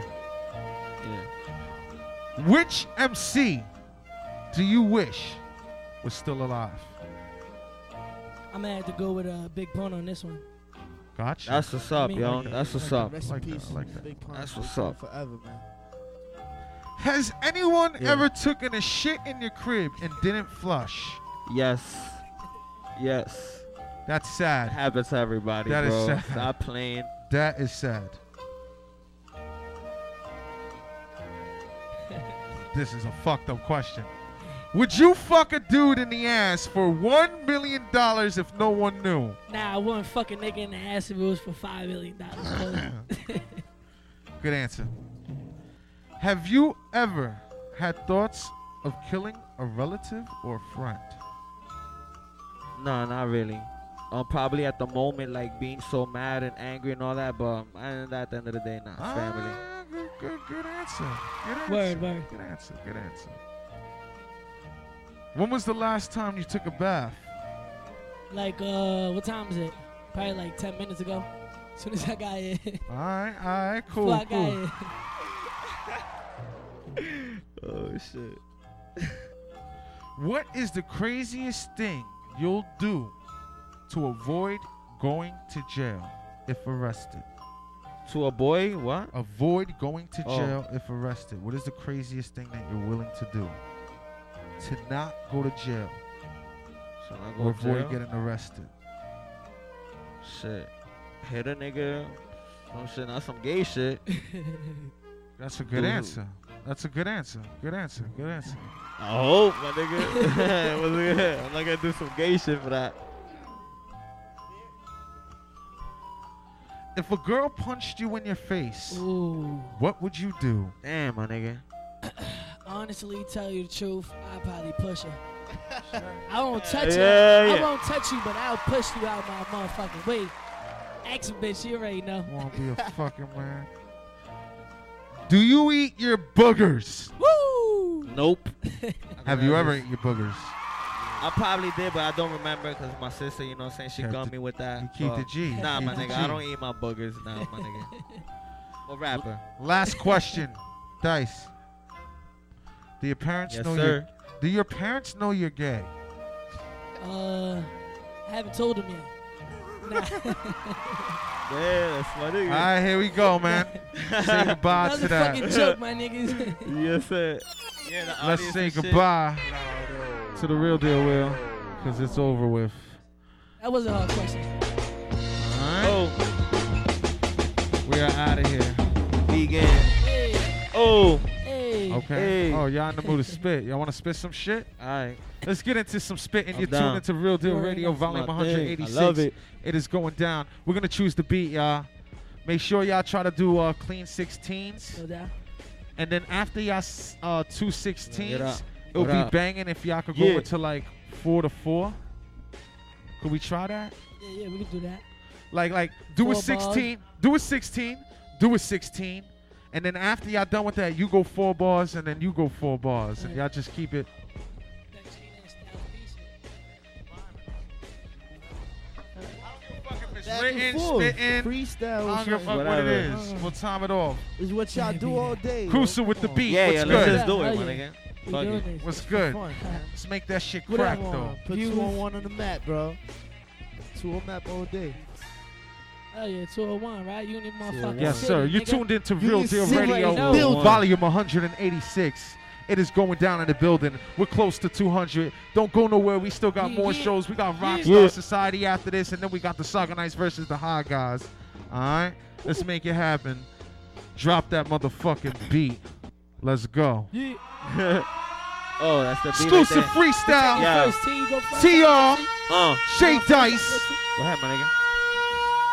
Yeah. Which MC do you wish was still alive? I'm gonna have to go with a uh, Big Pun on this one. Gotcha. That's what's up, Me. yo. Okay. That's what's up. Rest in that, peace. I like that. Big Pun. That's what's up. Forever, man. Has anyone Yeah. ever taken a shit in your crib and didn't flush? Yes. Yes. That's It sad. happens to everybody, That is bro. sad. Stop playing. That is sad. This is a fucked up question. Would you fuck a dude in the ass for one million dollars if no one knew? Nah, I wouldn't fuck a nigga in the ass if it was for five million dollars. Good answer. Have you ever had thoughts of killing a relative or friend? No, not really. Um, probably at the moment, like being so mad and angry and all that, but um, and at the end of the day, nah, it's family. Good, good, good answer. Good answer. Word, word. Good answer. Good answer. When was the last time you took a bath? like, uh, what time is it? Probably like ten minutes ago. As soon as I got here. All right, all right, cool, Before I got cool. Oh shit. What is the craziest thing you'll do to avoid going to jail if arrested? To a boy, what? Avoid going to Oh. jail if arrested. What is the craziest thing that you're willing to do to not go to jail So I go or to avoid jail? getting arrested? Shit. Hit a nigga. Some shit, not some gay shit. That's a good Dude. answer. That's a good answer. Good answer. Good answer. I hope, my nigga. I'm not gonna do some gay shit for that. If a girl punched you in your face, Ooh. what would you do? Damn, my nigga. Honestly, tell you the truth, I'd probably push her. I won't touch Yeah, you. I won't touch you, but I'll push you out my motherfucking way. Ask a bitch, you already know. Wanna be a fucking man? Do you eat your boogers? Woo! Nope. Have you ever eaten your boogers? I probably did, but I don't remember because my sister, you know what I'm saying, she Kept got me with that. you keep but- the G. You Nah, my nigga, I don't eat my boogers. Nah, my nigga. What rapper? Last question, Dice. Do your parents Yes, know sir. you're? Do your parents know you're gay? Uh, I haven't told them yet. Nah. Yeah, that's my nigga. All right, here we go, man. say goodbye that to a that. fucking joke, my niggas. yes, sir. Yeah, the Let's say and shit. goodbye to the real deal, Will, because it's over with. that was a hard question. All right, Oh, we are out of here. vegan. Hey, Oh, hey. Okay. Hey. Oh, y'all in the mood to spit? Y'all want to spit some shit? all right. Let's get into some spit, I'm You're down. tuned into Real Deal Radio, know. volume 186. I love it. It is going down. We're gonna choose the beat, y'all. Make sure y'all try to do uh, clean 16s, No doubt. and then after y'all s- uh, two Get 16s, up. it'll Get be banging if y'all could go Yeah. into like four to four. Could we try that? Yeah, yeah, we can do that. Like, like do a Four 16, do a 16, do a 16, and then after y'all done with that, you go four bars, and then you go four bars, and y'all just keep it. Back Written, spitting. Freestyle. I or don't give a something. fuck what it Whatever. We'll time it off. Is what y'all do all day. Cruiser yo. with the beat. Yeah, What's yeah, good? let's just do it, Hell my nigga. We doing this. What's good? Fun. Let's make that shit Whatever crack though. Put Views. two on one on the map, bro. Two on map all day. Oh yeah, 201, right? You need motherfucking Yes, city, sir. You nigga. tuned into Real Deal Radio, right now. Build Volume 186. It is going down in the building. We're close to 200. Don't go nowhere. We still got Yeah, more yeah. shows. We got Rockstar Yeah. Society after this, and then we got the Saga Knights versus the High Guys. All right, let's make it happen. Drop that motherfucking beat. Let's go. Yeah. Oh, that's the beat Exclusive right there. freestyle. Yeah. First T, go. TR, Uh, Jay Dice. go ahead, my nigga.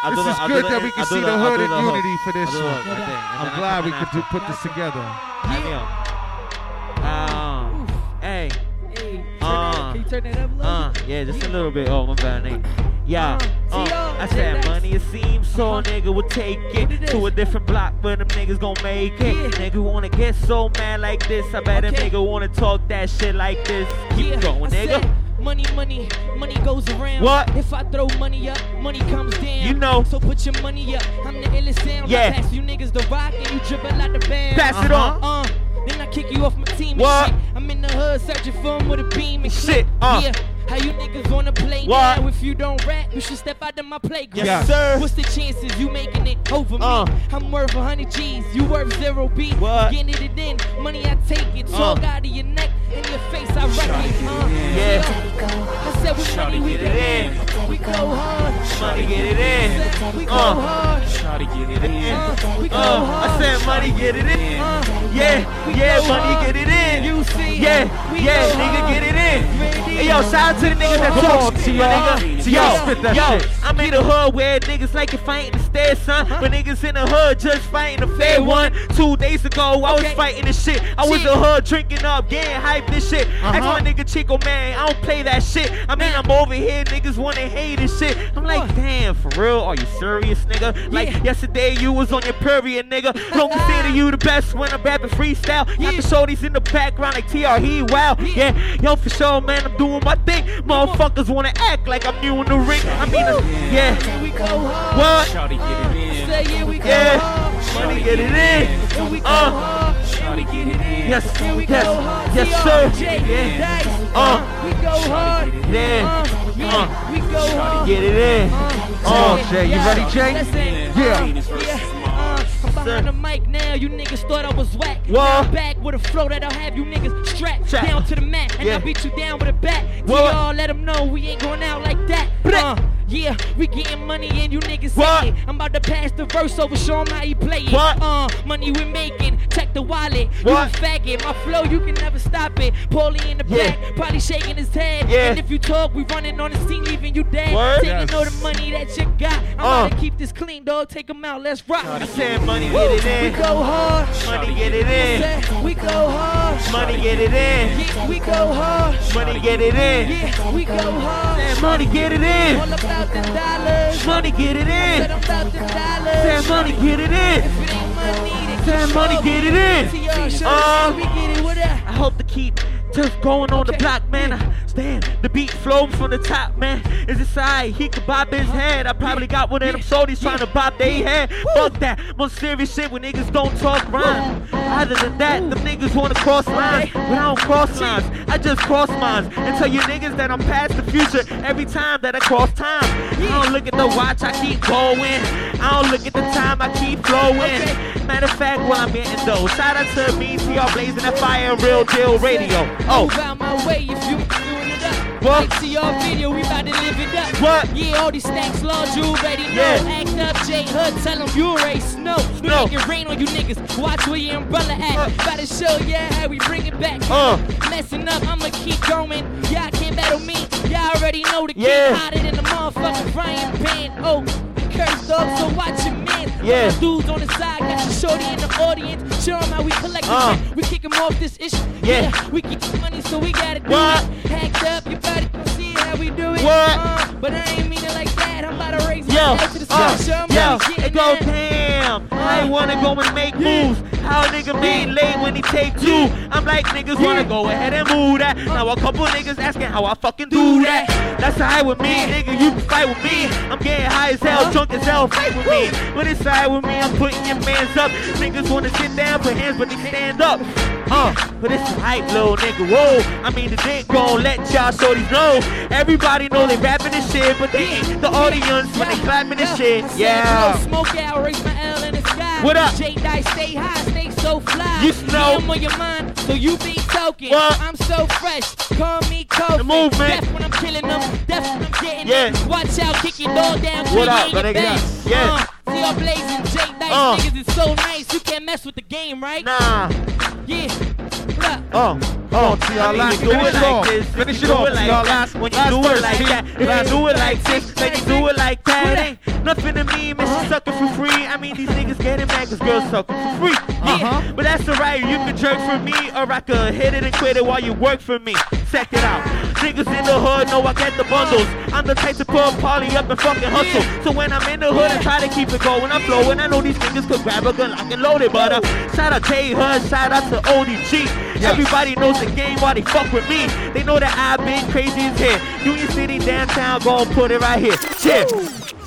I'll This do the- is I'll good that in- we can see the I'll hood do and the hook. unity for this I'll do the one. hook, I think, and I'm glad we could do, put this together. Hype me. Um, hey, Hey, Uh, can you turn that up a little? uh, yeah, just a little bit. Oh, my bad, nigga. Yeah, Uh, uh, I said money it seems so Uh-huh. nigga would take it to a different block where them niggas gon' make it. Yeah. Nigga wanna get so mad like this, I bet a nigga wanna talk that shit like this. Keep yeah, going, nigga. Said, money, money, money goes around. What? If I throw money up, money comes down. You know. So put your money up. I'm the illest sound. Yeah. I pass you niggas the rock and you dribble out the band. Pass it on. Uh, then I kick you off my team and What? shit. I'm in the hood searching for 'em with a beam and Shit, uh. Yeah. How you niggas wanna play What? now? If you don't rap, you should step out of my playground. Yes, sir. What's the chances you making it over Uh. me? I'm worth 100 G's. You worth zero B. What? Getting it in. Money I take it. Talk Uh. out of your neck and your face I wreck it. Uh. Yeah. yeah. I said with money Shawty, we get get it in. We go hard. Money get it in. Said We go Uh. hard. Try to get it in. Uh, we go Uh, hard. I said money get it in. Uh, Yeah, yeah, money get it in. You see, Yeah, we yeah, go nigga hard. get Yo, shout out to the niggas that talk on, shit, T.R. nigga. T.R. Yo, spit that yo, shit. I'm in the hood where niggas like to fight in the stairs, son. But niggas in the hood just fighting the fair one. Two days ago, I was Okay. fighting this shit. I was in the hood drinking up, getting hype this shit. Uh-huh. my nigga Chico, man, I don't play that shit. I mean, I'm over here, niggas wanna hate this shit. I'm like, damn, for real? Are you serious, nigga? Like, yesterday you was on your period, nigga. Don't consider you the best when I'm rapping freestyle. Got the shorties in the background like TR, he wow. Yeah, yo, for sure, man, I'm doing my thing. Motherfuckers wanna act like I'm new in the ring. I mean, yeah. Here we go hard. What? Shawty get it in. Say here we go Yeah. hard. Money get it in. Here we go Uh. hard. Shawty get it in. Yes, Here we yes, go hard. yes, sir. TRJ, Dice. Uh. We go hard. Yeah. Uh, yeah. Uh. We go hard. Get it in. Oh, yeah, Jay, you yeah. ready, Jay? Listen, Yeah. uh, yeah, uh, I'm behind the mic now. You niggas thought I was whack. What? Now I'm back with a flow that'll have you niggas strapped Strap. down to the mat, and Yeah. I'll beat you down with a bat. What? Y'all let them know we ain't going out like that. Uh, yeah, we getting money and you niggas What? say it. I'm about to pass the verse over, show show 'em how you play it. What? Uh, money we making, check the wallet. What? You a faggot, my flow you can never stop it. Paulie in the Yeah. back, probably shaking his head. Yeah. And if you talk, we running on the scene, leaving you dead. Word? Taking Yes. all the money that you got. I'm Uh. about to keep this clean, dog. Take 'em out, let's rock. I said money Woo. get it in. We go hard. Money get it in. We go hard. Money get it in. Yeah, we go hard. Money get it in. Yeah, we go hard. Money get it in. Dollars. Money get it in. I'm about the dollars. Said money get it in. Ain't money, then Said keep money up. get it in. Uh. we get it with that. I hope to keep just going on the block, man. I stand the beat flows from the top, man. Is it side? He could bob his head. I probably got one of them shorties trying to bob their head. Fuck that. More serious shit when niggas don't talk rhyme. Other than that, them niggas wanna cross lines, but I don't cross lines. I just cross lines and tell you niggas that I'm past the future every time that I cross time. I don't look at the watch, I keep going. I don't look at the time, I keep flowing. Matter of fact, while I'm getting though, shout out to me, TR Blazing that fire, real deal radio. Oh, Move out my way if you doing it up. What? Like see our video, we about to live it up. What? Yeah, all these stacks, Lord, you already know. Yeah. Act up, J Hood, tell them you already snow. We Snow. make it rain on you niggas. Watch where your umbrella at. Uh. About to show yeah how we bring it back. Uh. Messing up, I'ma keep going. Y'all can't battle me. Y'all already know the Yeah. king hotter than the motherfucking frying pan. Oh. So watch your man. Yeah. Dudes on the side, got your shorty in the audience. Show 'em how we collect Uh. We kick 'em off this issue. Yeah. we keep the money, so we gotta do What? it. Hacked up, you better come see how we do it. What? Uh, but I ain't mean it like that. I'm about to raise my Yo, head to the uh, sky. Show 'em how yo, it go damn. I wanna go and make moves. How a nigga made late when he take two. I'm like niggas wanna go ahead and move that. Now a couple niggas asking how I fucking do that. That's alright with me, nigga. You can fight with me. I'm getting high as hell, drunk as hell. Fight with me. But it's alright with me. I'm putting your mans up. Niggas wanna sit down, put hands, but they stand up. Uh, but it's hype, little nigga. Whoa, I mean the dick gon' let y'all shorties know. Everybody know they rapping this shit, but they ain't the audience when they clapping this shit. Yeah. Smoke out, raise my L in the sky. What up? J Dice, stay high, stay so fly. You Yeah, know. I'm on your mind, so you be token. What? I'm so fresh, call me Kofi. The movement. Deaf when I'm killing them, deaf when I'm getting Yeah. them. Watch out, kick your door down, What up, create my it back. Yeah. Uh, see y'all blazing, J Dice, Uh. niggas is so nice, you can't mess with the game, right? Nah. Yeah. What up? Oh, Oh, T.R. I mean, last you do finish it it like off. this. Finish it off, it like T.R. that. Last- When you do it like that. If Last you do it like this, then you do it like that. It ain't nothing to me, man. She sucking for free. I mean, these niggas getting mad because girls sucking for free. Yeah, Uh-huh. but that's alright. You can jerk for me, or I could hit it and quit it while you work for me. Check it out. Niggas in the hood know I get the bundles. I'm the type to pull a party up and fucking hustle. So when I'm in the hood, I try to keep it going. I'm flowing. I know these niggas could grab a gun, lock and load it, but uh, shout out J Hood, shout out to ODG. Everybody knows the game while they fuck with me. They know that I've been crazy as hell. Union City downtown, gon' put it right here. Cheer.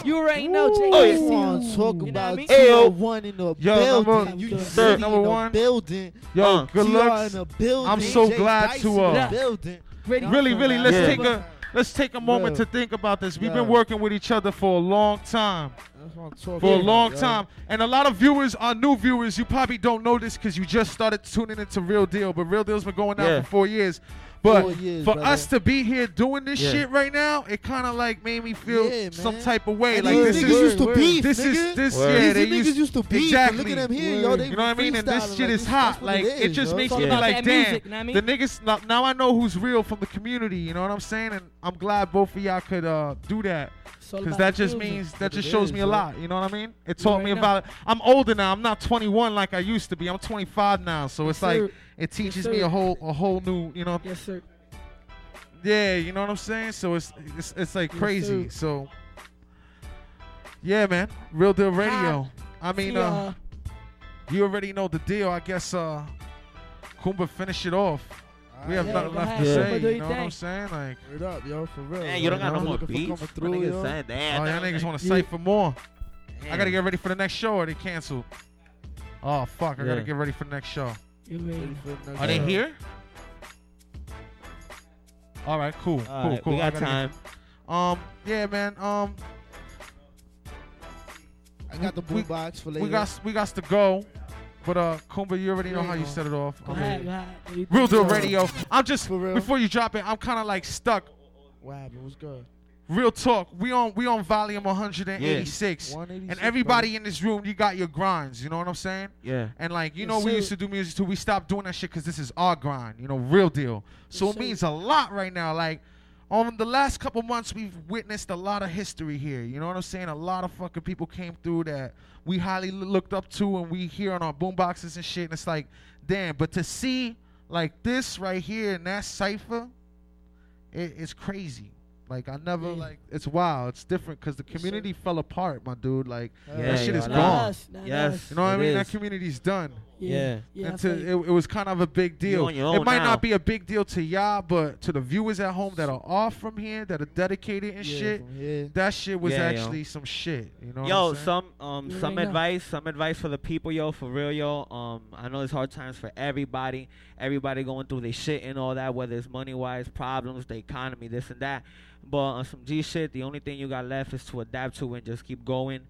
You already know, J Oh, yeah. Dice. Come talk You about what I mean? One in the Yo, building. number- you Third, city number in the one. building. Yo, Uh, good TR looks. in the building. I'm so Jay glad Dice to, uh, building. Ready? Really, really, let's Yeah. take a let's take a moment Yeah. to think about this. We've Yeah. been working with each other for a long time. That's what I'm talking For a long yo. time. And a lot of viewers are new viewers. You probably don't know this because you just started tuning into Real Deal, but Real Deal's been going out Yeah. for four years. But years, for brother. us to be here doing this Yeah. shit right now, it kind of like made me feel Yeah, some type of way. And like these this niggas is used to word. beef, this nigga. is this Word. yeah. These They niggas used, used to beef. exactly. Look at them here, yo. They You know what I mean? And this shit like is hot. that's what Like it it is, just yo. makes It's me all like, damn, music, know I mean? the niggas. Now, now I know who's real from the community. You know what I'm saying? And I'm glad both of y'all could uh, do that. Because that just means that just shows me a lot. You know what I mean? It taught me know. about. I'm older now. I'm not 21 like I used to be. I'm 25 now. So it's like sir. It teaches sir. me a whole a whole new. You know. Yes, sir. Yeah. You know what I'm saying? So it's it's, it's like Yes, crazy. sir. So. Yeah, man. Real deal radio. I mean, See, uh, you already know the deal. I guess uh, Kumba finish it off. We have Yeah, nothing left ahead. to Yeah. say. You your know what I'm saying? Like, Word up, yo, for real. Man, you don't got no more beats. coming My through, niggas yo. saying, damn. oh, y'all niggas like- want to cite for more. I gotta get ready for the next show or they canceled. Oh fuck! I gotta get ready for the next show. You ready? Ready for the next Are they here? All right, cool, All cool, right, cool. We got gotta time. get- um, yeah, man. Um, I got the we- boombox for later. we got we got to go, but uh, Kumba, you already know Yeah, how you set it off. Go I ahead, mean, go ahead. Do you real deal radio. I'm just real. before you drop it. I'm kind of like stuck. What happened? What's good? Real talk. We on we on volume 186, 186, and everybody in this room, you got your grinds. You know what I'm saying? Yeah. And like you Yes, know, we used to do music too. We stopped doing that shit because this is our grind. You know, real deal. So Yes, it sir. means a lot right now. Like on the last couple months, we've witnessed a lot of history here. You know what I'm saying? A lot of fucking people came through that we highly looked up to, and we hear on our boomboxes and shit. And it's like, damn. But to see like this right here in that cipher, it, it's crazy. Like I never Yeah. like it's wild. It's different because the Yes, sir. community fell apart, my dude. Like Yeah, that shit yeah, is know. gone. us, not Yes. You know what I It mean? That is. community's done. Yeah. Yeah, and to, it, it was kind of a big deal. It might now. not be a big deal to y'all, but to the viewers at home that are off from here, that are dedicated and Yeah, shit, from here. that shit was Yeah, yo. actually some shit. You know? what Yo, I'm saying? some um You some already know. advice, some advice for the people, yo, for real, yo. Um, I know it's hard times for everybody. Everybody going through their shit and all that, whether it's money wise, problems, the economy, this and that. But on some G shit, the only thing you got left is to adapt to and just keep going.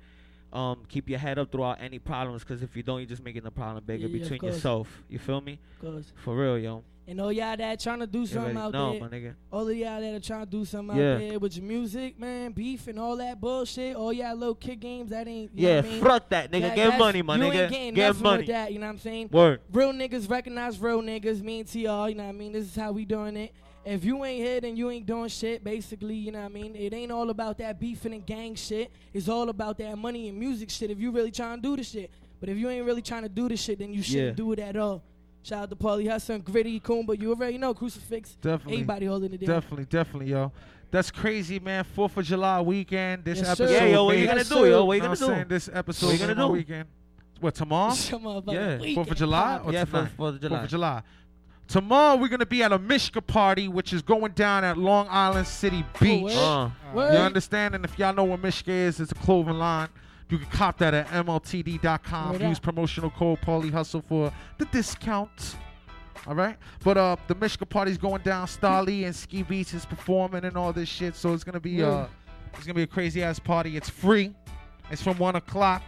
Um, keep your head up throughout any problems, because if you don't, you're just making the problem bigger Yeah, between yourself. You feel me? For real, yo. and all y'all that trying to do something out know, there, my nigga. all of y'all that are trying to do something Yeah. out there with your music, man, beef and all that bullshit, all y'all little kick games, that ain't. You Yeah, know what I mean? fuck that, nigga. That- Get money, my you nigga. Ain't getting Get money. with that, you know what I'm saying? Word. Real niggas recognize real niggas. Me and TR, you know what I mean? This is how we doing it. If you ain't here, then you ain't doing shit, basically, you know what I mean? It ain't all about that beefing and gang shit. It's all about that money and music shit if you really trying to do the shit. But if you ain't really trying to do the shit, then you shouldn't Yeah. do it at all. Shout out to Paulie Hudson, Gritty, Kumba. You already know Crucifix. Definitely. Everybody holding it down. Definitely, definitely, yo. That's crazy, man. Fourth of July weekend. This Yes, sir. episode. Yeah, yo, what you gonna Yes, do, yo? sir. What you gonna what I'm saying? do? This episode. What you gonna made my do? Weekend. What tomorrow? Come on, Yeah. yeah. Fourth of July or Yeah. Fourth of July. Fourth of July. Tomorrow we're gonna be at a Mishka party, which is going down at Long Island City Beach. word? Uh, You understand? And if y'all know what Mishka is, it's a clothing line. You can cop that at MLTD.com. Word Use up. promotional code Paulie Hustle for the discount. All right, but uh, the Mishka party's going down. Stalley and Ski Beatz is performing and all this shit, so it's gonna be uh, it's gonna be a crazy ass party. It's free. It's from one o'clock.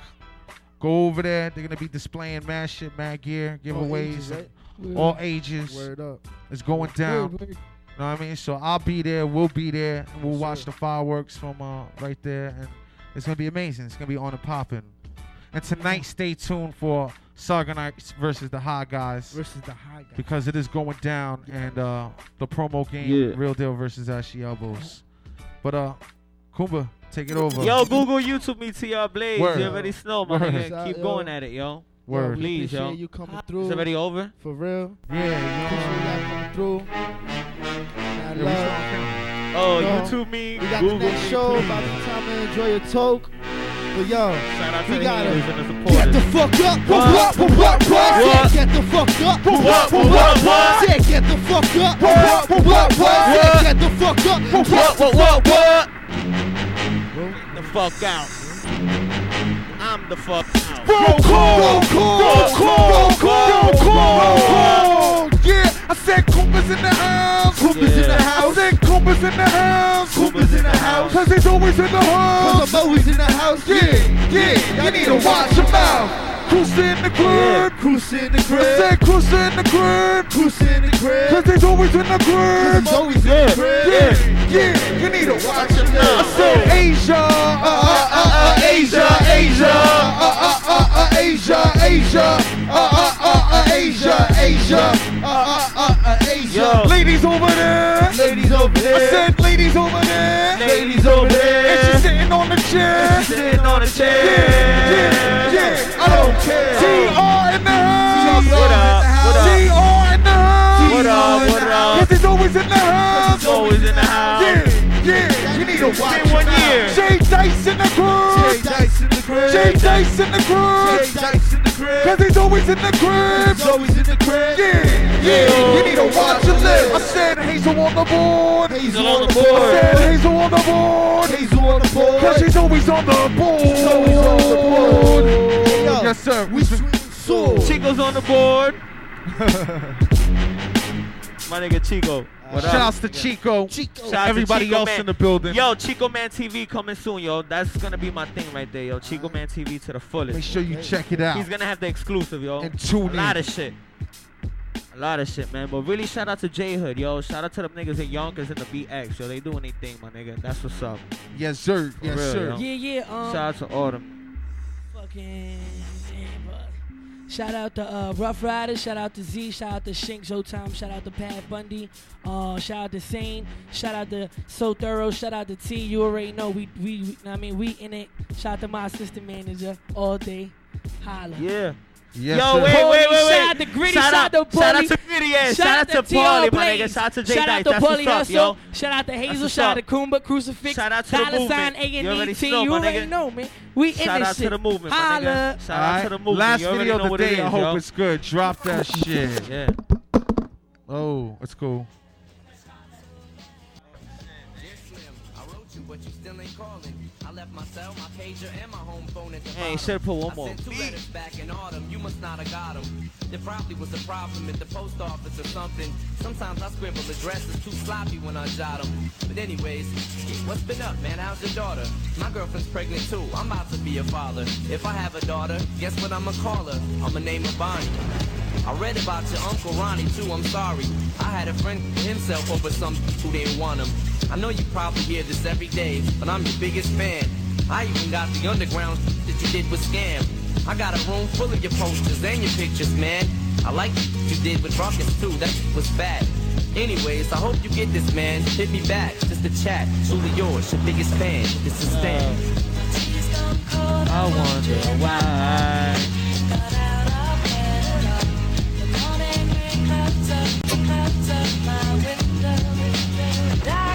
Go over there. They're gonna be displaying mad shit, mad gear, All giveaways, ages, right? Word. all ages. Word up. It's going down. Word, word. You know what I mean? So I'll be there. We'll be there. And we'll Yes, watch the fireworks from uh, right there, and it's gonna be amazing. It's gonna be on and popping. And tonight, stay tuned for Saga Knights versus the High Guys Versus the high guy. because it is going down, and uh, the promo game, Yeah. Real Deal versus Ashy Elbows. But uh, Kumba, take it over. Yo, Google YouTube me TR Blaze. Word. You already know, my Word. nigga. Keep Yo. going at it, yo. Word. we Please, yo. appreciate you coming through. It's already over. For real. Yeah, Appreciate y'all coming through. Mad yeah. love. yeah Oh, Yo, YouTube me. We got Google the next me, show please. about the time to enjoy your talk. But yo, Shout out to we gotta haters and the get the fuck up. What? What? What? What? What? Said Get the fuck up. What? What? What? What? Said Get the fuck up. What? What? What? What? Get the fuck up. What? What? What? What? The fuck out. I'm the fuck out. Roll call, roll call, roll call, roll call. Yeah, I said Kumba's in the house. Kumba's in the house. I said Kumba's in the house. Kumba's in the house. Cause he's always in the house. Cause I'm always in the house. Yeah, yeah, you need to watch your mouth. Cruise in the crib. Cruise in the crib. I said cruise in the crib. Cruise in the crib. Cause he's always in the crib. He's always in the crib. Yeah, yeah, you Ladies over there. Ladies over there. I said ladies over there. Ladies over there. And she's sitting on the chair. Sitting on the chair. Yeah, yeah, I don't care. TR in the house. What up? What up? TR in the house. What up? What up? Cause he's always in the house. He's always in the house. Yeah, yeah, you need to watch one year. Jay Dice in the Jay crib. Dice in the crib. Jay Dice in the Jay. Dice in the crib. Cause he's always in the crib. He's always in the crib. Yeah, yeah, you need to watch him live. I said Hazel on the board. Hazel on the board. I said Hazel on the board. Hazel on the board. Cause she's always on the board. always on the board. Hey, yo, Yes, sir. We sweet soul. Chico's on the board. My nigga Chico. What up? Shouts to Chico. Chico. Shout out to Everybody Chico else Man. in the building. Yo, Chico Man TV coming soon, yo. That's gonna be my thing right there, yo. Chico Man TV to the fullest. Make sure you check it out. He's gonna have the exclusive, yo. And tune A lot of shit. A lot of shit, man. But really, shout out to J Hood, yo. Shout out to them niggas in Yonkers and the BX, yo. They doing anything, my nigga. That's what's up. Yes, sir. Yes, real, sir. yo. Yeah, yeah. Um, Shout out to all them. fucking. Shout out to uh, Ruff Ryders, shout out to Z, shout out to Shink Showtime, shout out to Pat Bundy, uh, shout out to Sane, shout out to So Thorough, shout out to T. You already know we we, we I mean we in it. Shout out to my assistant manager all day. Holla. Yeah. Yes, Yo, sir. wait, wait, wait, wait. Shout out to Gritty, shout shout out to out, shout out Paulie. to Gritty, yeah. Shout, Shout out to T.R. Paulie, my nigga. Shout out to J Shout out to That's Paulie up, Hustle. yo. Shout out to Hazel. Shout out to Kumba, Crucifix. Shout out to the Dollar movement. sign A You and already E T. know, You already know, man. We in Shout this out shit. to the movement, my nigga. Shout out to the movement. Last you video of the day. it is, I hope yo. it's good. Drop that shit. Yeah. Oh, it's cool. Hey, should put one more. Sent two letters back in autumn. You must not have got 'em. There probably was a problem at the post office or something. Sometimes I scribble addresses too sloppy when I jot 'em. But anyways, what's been up, man? How's your daughter? My girlfriend's pregnant too. I'm about to be a father. If I have a daughter, guess what I'ma call her? I'ma name her Bonnie. I read about your Uncle Ronnie too, I'm sorry. I had a friend himself over some who didn't want him. I know you probably hear this every day, but I'm your biggest fan. I even got the underground that you did with Skam. I got a room full of your posters and your pictures, man. I like what you did with Rawkus too, that was bad. Anyways, I hope you get this, man. Hit me back, just a chat. Truly yours, your biggest fan. This is Stan. Uh, I wonder why. Dear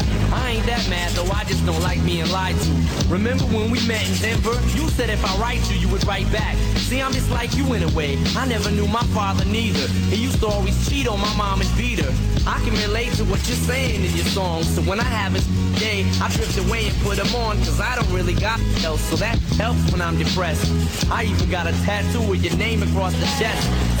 I ain't that mad though, I just don't like being lied to. Remember when we met in Denver? You said if I write you, you would write back. See, I'm just like you in a way. I never knew my father neither. He used to always cheat on my mom and beat her. I can relate to what you're saying in your songs. So when I have a day, I drift away and put them on. Cause I don't really got else. So that helps when I'm depressed. I even got a tattoo with your name across the chest.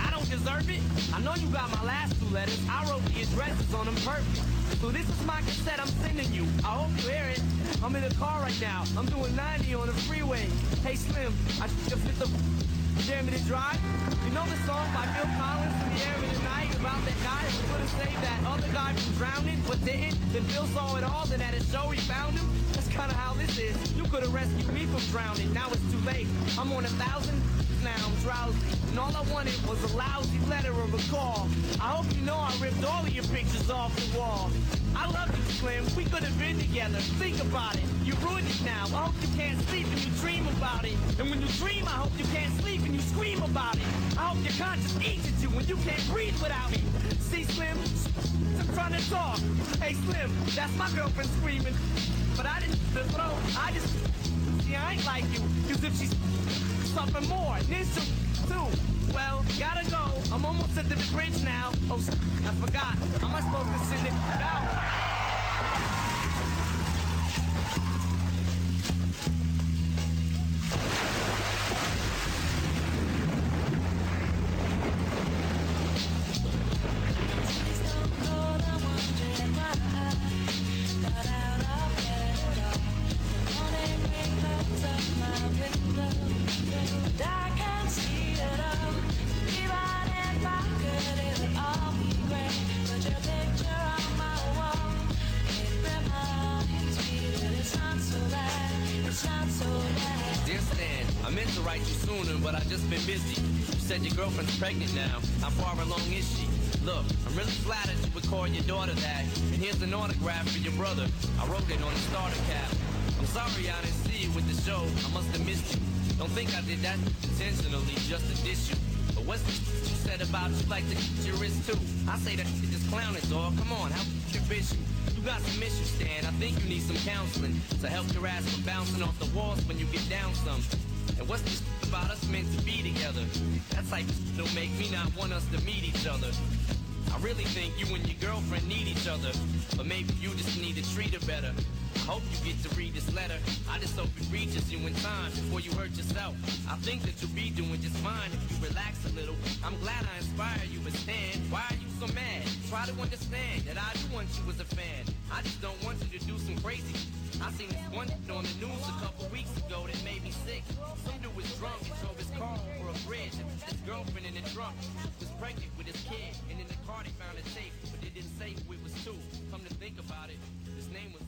I don't deserve it. I know you got my last two letters. I wrote the addresses on them perfect. So this is my cassette I'm sending you. I hope you hear it. I'm in the car right now. I'm doing 90 on the freeway. Hey Slim, I just hit the dare me to drive. You know the song by Phil Collins in the air of the night about that guy who could have saved that other guy from drowning, but didn't. Then Bill saw it all, then at a show he found him. That's kind of how this is. You could have rescued me from drowning. Now it's too late. I'm on a thousand now. I'm drowsy, and all I wanted was a lousy letter or a call. I hope you know I ripped all of your pictures off the wall. I love you, Slim. We could have been together. Think about it. You ruined it now. I hope you can't sleep and you dream about it. And when you dream, I hope you can't sleep and you scream about it. I hope your conscience eats at you when you can't breathe without me. See, Slim? I'm trying to talk. Hey, Slim, that's my girlfriend screaming. But I didn't throat. I just, see, I ain't like you. Cause if she's something more, needs to, too. Well, gotta go. I'm almost at the bridge now. Oh, I forgot. Am I supposed to send it out? Girlfriend's pregnant now. How far along is she? Look, I'm really flattered you would call your daughter that. And here's an autograph for your brother. I wrote it on the starter cap. I'm sorry I didn't see you with the show. I must have missed you. Don't think I did that intentionally just to diss you. But what's the you said about you like to get your wrist too? I say that shit just clowning, dog. Come on, how your bitch you? You got some issues, Stan. I think you need some counseling to help your ass from bouncing off the walls when you get down some. And what's this about us meant to be together? That type of don't make me not want us to meet each other. I really think you and your girlfriend need each other, but maybe you just need to treat her better. I hope you get to read this letter. I just hope it reaches you in time before you hurt yourself. I think that you'll be doing just fine if you relax a little. I'm glad I inspire you, but Stan, why are you so mad? Try to understand that I do want you as a fan. I just don't want you to do some crazy. I seen this one on the news a couple weeks ago that made me sick. Some dude was drunk and drove his car over a bridge. His girlfriend in the trunk was pregnant with his kid, and in the car they found a tape, but they didn't say who it was to. Come to think about it, his name was